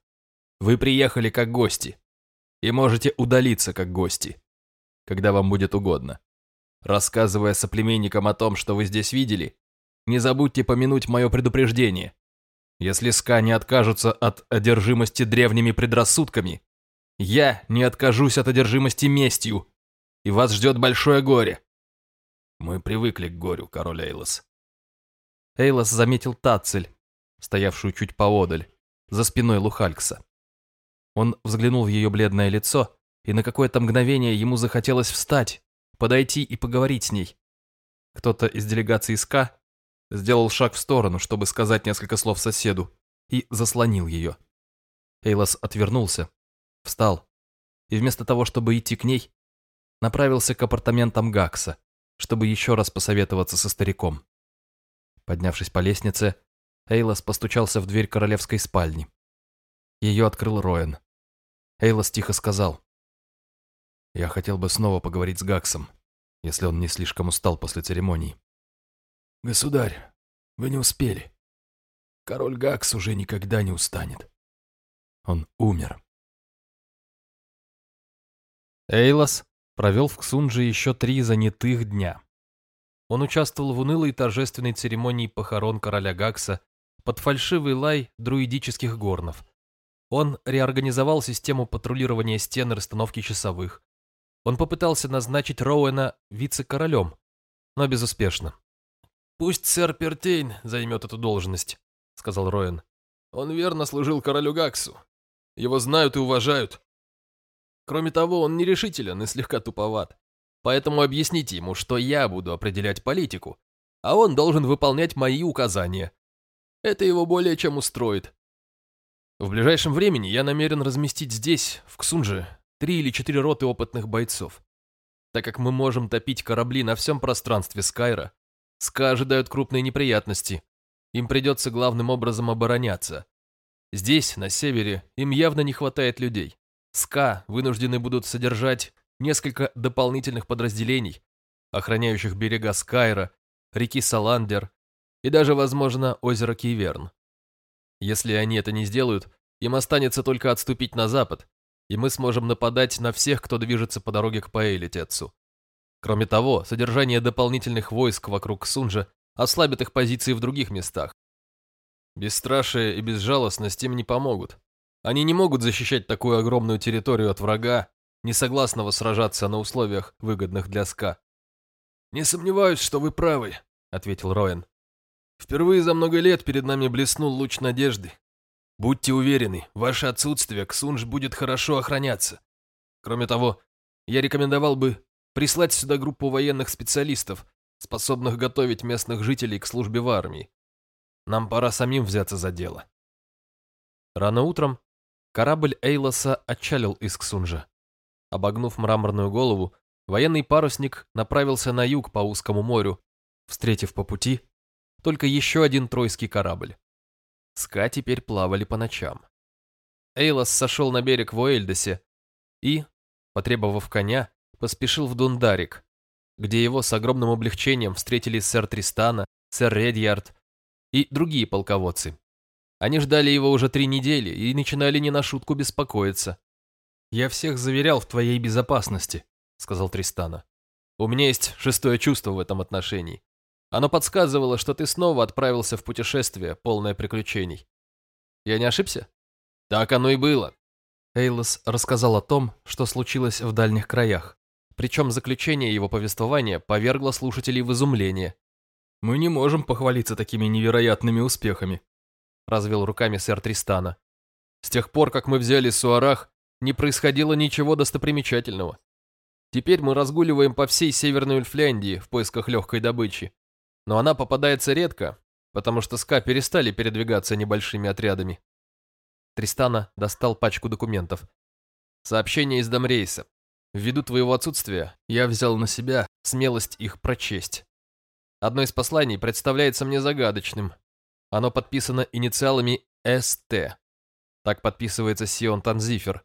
Вы приехали как гости и можете удалиться как гости, когда вам будет угодно. Рассказывая соплеменникам о том, что вы здесь видели, не забудьте помянуть мое предупреждение. Если СКА не откажутся от одержимости древними предрассудками, я не откажусь от одержимости местью, и вас ждет большое горе. Мы привыкли к горю, король Эйлос. Эйлос заметил Тацель, стоявшую чуть поодаль, за спиной Лухалькса. Он взглянул в ее бледное лицо, и на какое-то мгновение ему захотелось встать, подойти и поговорить с ней. Кто-то из делегации СКА сделал шаг в сторону, чтобы сказать несколько слов соседу, и заслонил ее. Эйлос отвернулся, встал, и вместо того, чтобы идти к ней, направился к апартаментам Гакса, чтобы еще раз посоветоваться со стариком. Поднявшись по лестнице, Эйлос постучался в дверь королевской спальни. Ее открыл Роэн. Эйлос тихо сказал. «Я хотел бы снова поговорить с Гаксом, если он не слишком устал после церемонии». «Государь, вы не успели. Король Гакс уже никогда не устанет. Он умер». Эйлос провел в Ксунже еще три занятых дня. Он участвовал в унылой торжественной церемонии похорон короля Гакса под фальшивый лай друидических горнов. Он реорганизовал систему патрулирования стен и расстановки часовых. Он попытался назначить Роуэна вице-королем, но безуспешно. «Пусть сэр Пертейн займет эту должность», — сказал Роэн. «Он верно служил королю Гаксу. Его знают и уважают. Кроме того, он нерешителен и слегка туповат. Поэтому объясните ему, что я буду определять политику, а он должен выполнять мои указания. Это его более чем устроит. В ближайшем времени я намерен разместить здесь, в Ксунже, три или четыре роты опытных бойцов. Так как мы можем топить корабли на всем пространстве Скайра, СКА ожидают крупные неприятности. Им придется главным образом обороняться. Здесь, на севере, им явно не хватает людей. СКА вынуждены будут содержать несколько дополнительных подразделений, охраняющих берега Скайра, реки Саландер и даже, возможно, озеро Киверн. Если они это не сделают, им останется только отступить на запад, и мы сможем нападать на всех, кто движется по дороге к Паэлитецу. Кроме того, содержание дополнительных войск вокруг Сунжа ослабит их позиции в других местах. Бесстрашие и безжалостность им не помогут. Они не могут защищать такую огромную территорию от врага, не согласного сражаться на условиях, выгодных для СКА. «Не сомневаюсь, что вы правы», — ответил Роэн. «Впервые за много лет перед нами блеснул луч надежды. Будьте уверены, ваше отсутствие Ксунж будет хорошо охраняться. Кроме того, я рекомендовал бы прислать сюда группу военных специалистов, способных готовить местных жителей к службе в армии. Нам пора самим взяться за дело. Рано утром корабль Эйлоса отчалил из Ксунжа. Обогнув мраморную голову, военный парусник направился на юг по узкому морю, встретив по пути только еще один тройский корабль. Ска теперь плавали по ночам. Эйлос сошел на берег в Уэльдосе и, потребовав коня, поспешил в Дундарик, где его с огромным облегчением встретили сэр Тристана, сэр Редьярд и другие полководцы. Они ждали его уже три недели и начинали не на шутку беспокоиться. «Я всех заверял в твоей безопасности», — сказал Тристана. «У меня есть шестое чувство в этом отношении. Оно подсказывало, что ты снова отправился в путешествие, полное приключений. Я не ошибся?» «Так оно и было». Эйлос рассказал о том, что случилось в дальних краях. Причем заключение его повествования повергло слушателей в изумление. «Мы не можем похвалиться такими невероятными успехами», — развел руками сэр Тристана. «С тех пор, как мы взяли Суарах, не происходило ничего достопримечательного. Теперь мы разгуливаем по всей Северной Ульфляндии в поисках легкой добычи. Но она попадается редко, потому что СКА перестали передвигаться небольшими отрядами». Тристана достал пачку документов. «Сообщение из Домрейса. Ввиду твоего отсутствия я взял на себя смелость их прочесть. Одно из посланий представляется мне загадочным. Оно подписано инициалами СТ. Так подписывается Сион Танзифер.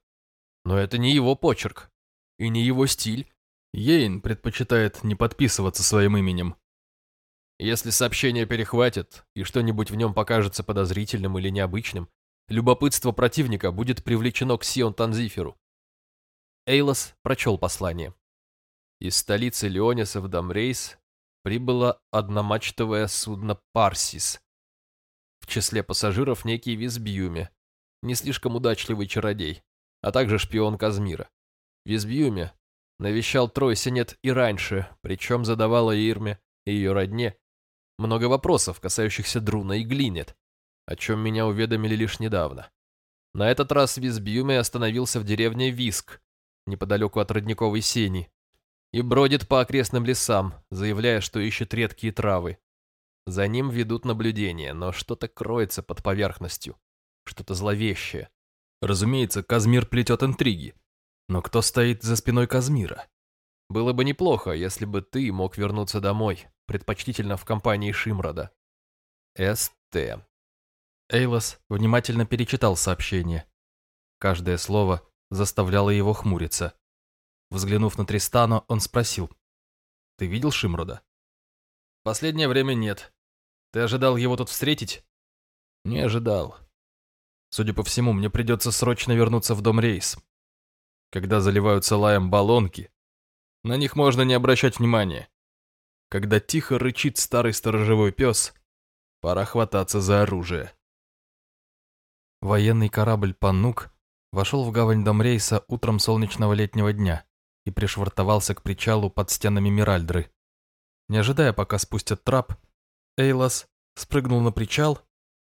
Но это не его почерк. И не его стиль. Ейн предпочитает не подписываться своим именем. Если сообщение перехватит, и что-нибудь в нем покажется подозрительным или необычным, любопытство противника будет привлечено к Сион Танзиферу. Эйлос прочел послание. Из столицы Леониса в Дамрейс прибыло одномачтовое судно «Парсис». В числе пассажиров некий Визбьюме, не слишком удачливый чародей, а также шпион Казмира. Визбьюме навещал Тройсинет и раньше, причем задавала Ирме и ее родне много вопросов, касающихся Друна и Глинет, о чем меня уведомили лишь недавно. На этот раз Визбьюме остановился в деревне Виск, неподалеку от родниковой сени, и бродит по окрестным лесам, заявляя, что ищет редкие травы. За ним ведут наблюдения, но что-то кроется под поверхностью, что-то зловещее. Разумеется, Казмир плетет интриги. Но кто стоит за спиной Казмира? Было бы неплохо, если бы ты мог вернуться домой, предпочтительно в компании Шимрада. С.Т. Эйлос внимательно перечитал сообщение. Каждое слово заставляло его хмуриться. Взглянув на Тристана, он спросил. «Ты видел Шимрода?» «Последнее время нет. Ты ожидал его тут встретить?» «Не ожидал. Судя по всему, мне придется срочно вернуться в дом рейс. Когда заливаются лаем баллонки, на них можно не обращать внимания. Когда тихо рычит старый сторожевой пес, пора хвататься за оружие». Военный корабль «Панук» вошел в гавань Домрейса утром солнечного летнего дня и пришвартовался к причалу под стенами Миральдры. Не ожидая, пока спустят трап, Эйлас спрыгнул на причал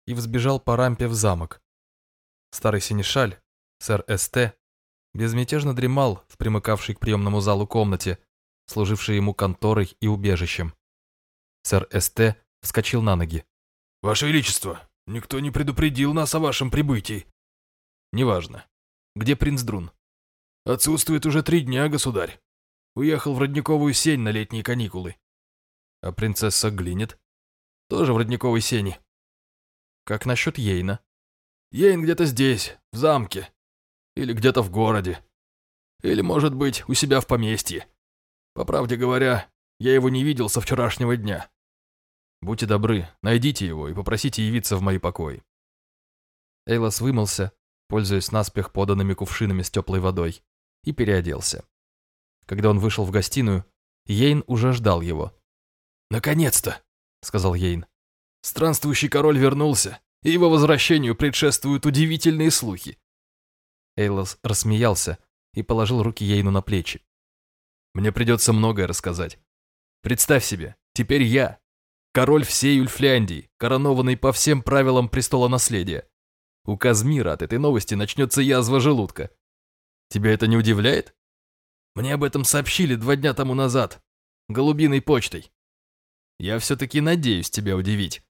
и взбежал по рампе в замок. Старый синешаль, сэр Ст, безмятежно дремал в примыкавшей к приемному залу комнате, служившей ему конторой и убежищем. Сэр Ст вскочил на ноги. «Ваше Величество, никто не предупредил нас о вашем прибытии». «Неважно. Где принц Друн? Отсутствует уже три дня, государь. Уехал в родниковую сень на летние каникулы. А принцесса Глинет? Тоже в родниковой сени. Как насчет Ейна? Ейн где-то здесь, в замке. Или где-то в городе. Или, может быть, у себя в поместье. По правде говоря, я его не видел со вчерашнего дня. Будьте добры, найдите его и попросите явиться в мои покои. Эйлос вымылся, пользуясь наспех поданными кувшинами с теплой водой, и переоделся. Когда он вышел в гостиную, Йейн уже ждал его. «Наконец-то!» — сказал Йейн. «Странствующий король вернулся, и его возвращению предшествуют удивительные слухи». Эйлос рассмеялся и положил руки Йейну на плечи. «Мне придется многое рассказать. Представь себе, теперь я, король всей Ульфляндии, коронованный по всем правилам престола наследия. У Казмира от этой новости начнется язва желудка. Тебя это не удивляет? Мне об этом сообщили два дня тому назад, голубиной почтой. Я все-таки надеюсь тебя удивить.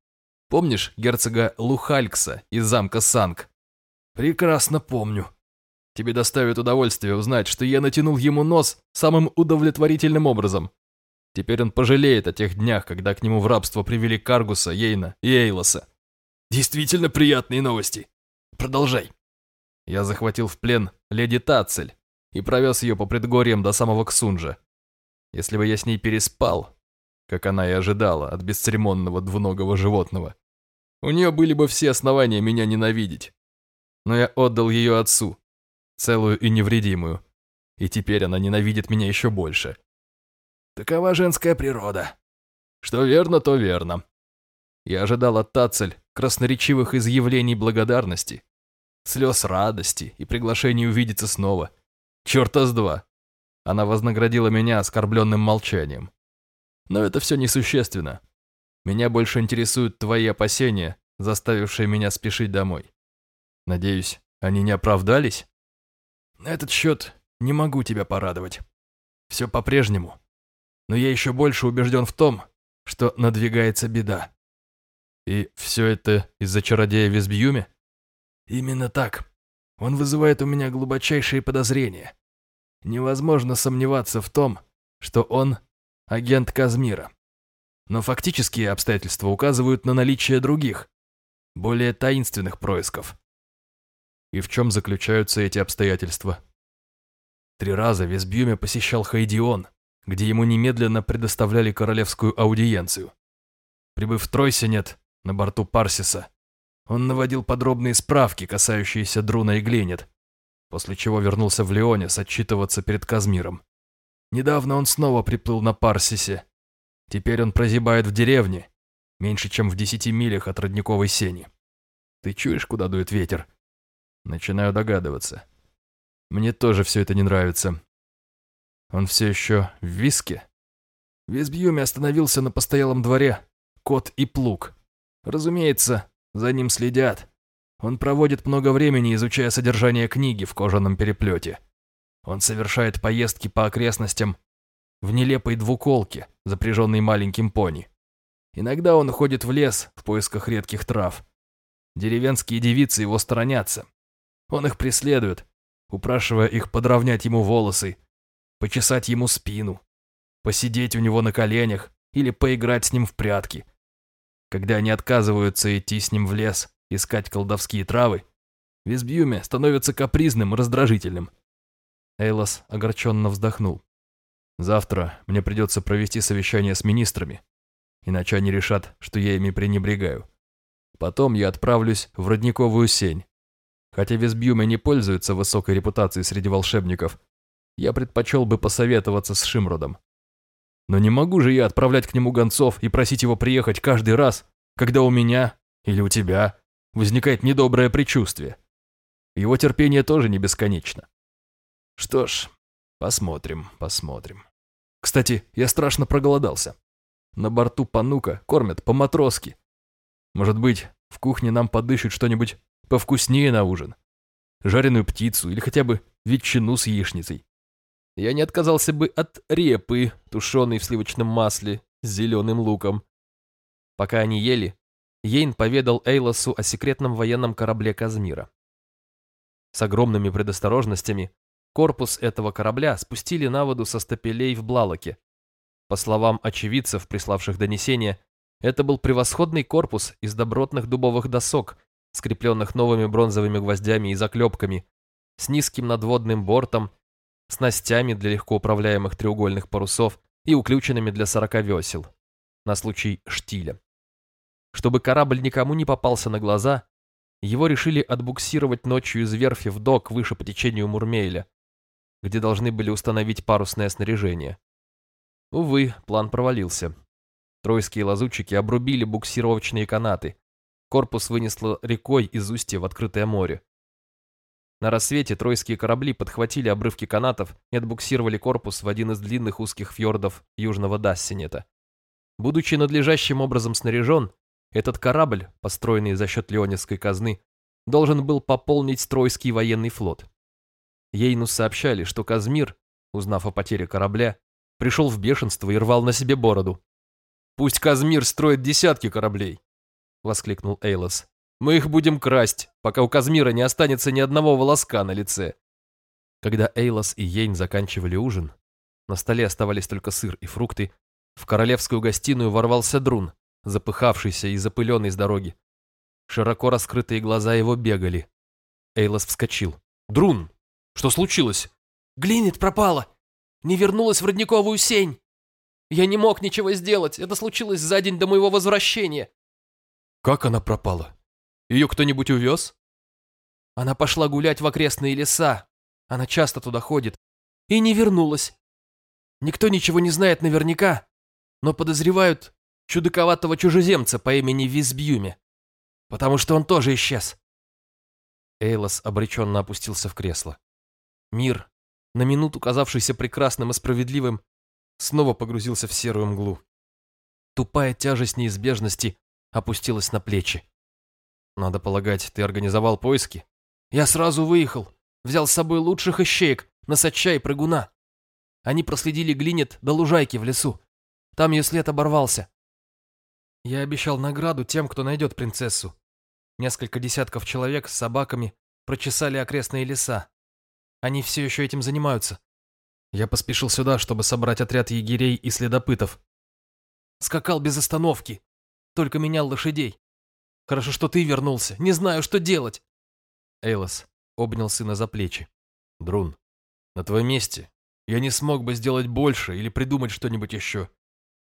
Помнишь герцога Лухалькса из замка Санг? Прекрасно помню. Тебе доставит удовольствие узнать, что я натянул ему нос самым удовлетворительным образом. Теперь он пожалеет о тех днях, когда к нему в рабство привели Каргуса, Ейна и Эйлоса. Действительно приятные новости. Продолжай. Я захватил в плен леди Тацель и провез ее по предгорьям до самого Ксунжа. Если бы я с ней переспал, как она и ожидала от бесцеремонного двуногого животного, у нее были бы все основания меня ненавидеть. Но я отдал ее отцу, целую и невредимую, и теперь она ненавидит меня еще больше. Такова женская природа. Что верно, то верно. Я ожидал от Тацель красноречивых изъявлений благодарности, слез радости и приглашений увидеться снова. Черта с два. Она вознаградила меня оскорбленным молчанием. Но это все несущественно. Меня больше интересуют твои опасения, заставившие меня спешить домой. Надеюсь, они не оправдались? На этот счет не могу тебя порадовать. Все по-прежнему. Но я еще больше убежден в том, что надвигается беда. И все это из-за чародея Визбьюме? Именно так. Он вызывает у меня глубочайшие подозрения. Невозможно сомневаться в том, что он агент Казмира. Но фактические обстоятельства указывают на наличие других, более таинственных происков. И в чем заключаются эти обстоятельства? Три раза Весбьюме посещал Хайдион, где ему немедленно предоставляли королевскую аудиенцию. Прибыв в Тройсенет на борту Парсиса, он наводил подробные справки, касающиеся Друна и Гленет, после чего вернулся в Леонис отчитываться перед Казмиром. Недавно он снова приплыл на Парсисе. Теперь он прозябает в деревне, меньше чем в десяти милях от родниковой сени. Ты чуешь, куда дует ветер? Начинаю догадываться. Мне тоже все это не нравится. Он все еще в виске? В Визбьюме остановился на постоялом дворе кот и плуг. Разумеется, за ним следят. Он проводит много времени, изучая содержание книги в кожаном переплете. Он совершает поездки по окрестностям в нелепой двуколке, запряженной маленьким пони. Иногда он ходит в лес в поисках редких трав. Деревенские девицы его сторонятся. Он их преследует, упрашивая их подровнять ему волосы, почесать ему спину, посидеть у него на коленях или поиграть с ним в прятки – когда они отказываются идти с ним в лес, искать колдовские травы, Визбьюме становится капризным и раздражительным. Эйлос огорченно вздохнул. «Завтра мне придется провести совещание с министрами, иначе они решат, что я ими пренебрегаю. Потом я отправлюсь в родниковую сень. Хотя Визбьюме не пользуется высокой репутацией среди волшебников, я предпочел бы посоветоваться с Шимродом. Но не могу же я отправлять к нему гонцов и просить его приехать каждый раз, когда у меня или у тебя возникает недоброе предчувствие. Его терпение тоже не бесконечно. Что ж, посмотрим, посмотрим. Кстати, я страшно проголодался. На борту Панука кормят по-матросски. Может быть, в кухне нам подыщут что-нибудь повкуснее на ужин. Жареную птицу или хотя бы ветчину с яичницей. Я не отказался бы от репы, тушеной в сливочном масле, с зеленым луком. Пока они ели, Йейн поведал Эйлосу о секретном военном корабле Казмира. С огромными предосторожностями корпус этого корабля спустили на воду со стапелей в Блалоке. По словам очевидцев, приславших донесение, это был превосходный корпус из добротных дубовых досок скрепленных новыми бронзовыми гвоздями и заклепками, с низким надводным бортом, снастями для легко управляемых треугольных парусов и уключенными для сорока весел, на случай штиля. Чтобы корабль никому не попался на глаза, его решили отбуксировать ночью из верфи в док выше по течению Мурмейля, где должны были установить парусное снаряжение. Увы, план провалился. Тройские лазутчики обрубили буксировочные канаты. Корпус вынесло рекой из устья в открытое море. На рассвете тройские корабли подхватили обрывки канатов и отбуксировали корпус в один из длинных узких фьордов южного Дассенета. Будучи надлежащим образом снаряжен, этот корабль, построенный за счет Леонидской казны, должен был пополнить Тройский военный флот. Ейну сообщали, что Казмир, узнав о потере корабля, пришел в бешенство и рвал на себе бороду. «Пусть Казмир строит десятки кораблей!» — воскликнул Эйлос. «Мы их будем красть, пока у Казмира не останется ни одного волоска на лице». Когда Эйлос и Ейн заканчивали ужин, на столе оставались только сыр и фрукты, в королевскую гостиную ворвался Друн, запыхавшийся и запыленный с дороги. Широко раскрытые глаза его бегали. Эйлос вскочил. «Друн, что случилось?» «Глинет пропала! Не вернулась в родниковую сень! Я не мог ничего сделать, это случилось за день до моего возвращения!» «Как она пропала? Ее кто-нибудь увез?» Она пошла гулять в окрестные леса. Она часто туда ходит. И не вернулась. Никто ничего не знает наверняка, но подозревают чудаковатого чужеземца по имени Визбьюме, потому что он тоже исчез. Эйлос обреченно опустился в кресло. Мир, на минуту казавшийся прекрасным и справедливым, снова погрузился в серую мглу. Тупая тяжесть неизбежности опустилась на плечи. Надо полагать, ты организовал поиски? Я сразу выехал, взял с собой лучших ищеек, носача и прыгуна. Они проследили глинет до лужайки в лесу. Там ее след оборвался. Я обещал награду тем, кто найдет принцессу. Несколько десятков человек с собаками прочесали окрестные леса. Они все еще этим занимаются. Я поспешил сюда, чтобы собрать отряд егерей и следопытов. Скакал без остановки, только менял лошадей. Хорошо, что ты вернулся. Не знаю, что делать. Эйлос обнял сына за плечи. Друн, на твоем месте я не смог бы сделать больше или придумать что-нибудь еще.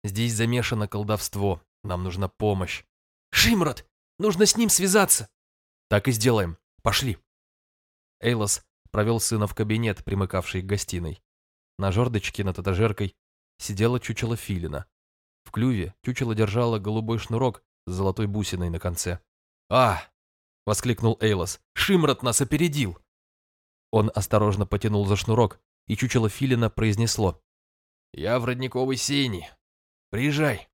Здесь замешано колдовство, нам нужна помощь. Шимрот! Нужно с ним связаться. Так и сделаем. Пошли. Эйлос провел сына в кабинет, примыкавший к гостиной. На жердочке над этажеркой сидела чучело филина. В клюве чучело держало голубой шнурок с золотой бусиной на конце. «А!» — воскликнул Эйлос. «Шимрот нас опередил!» Он осторожно потянул за шнурок, и чучело филина произнесло. «Я в родниковой сене. Приезжай!»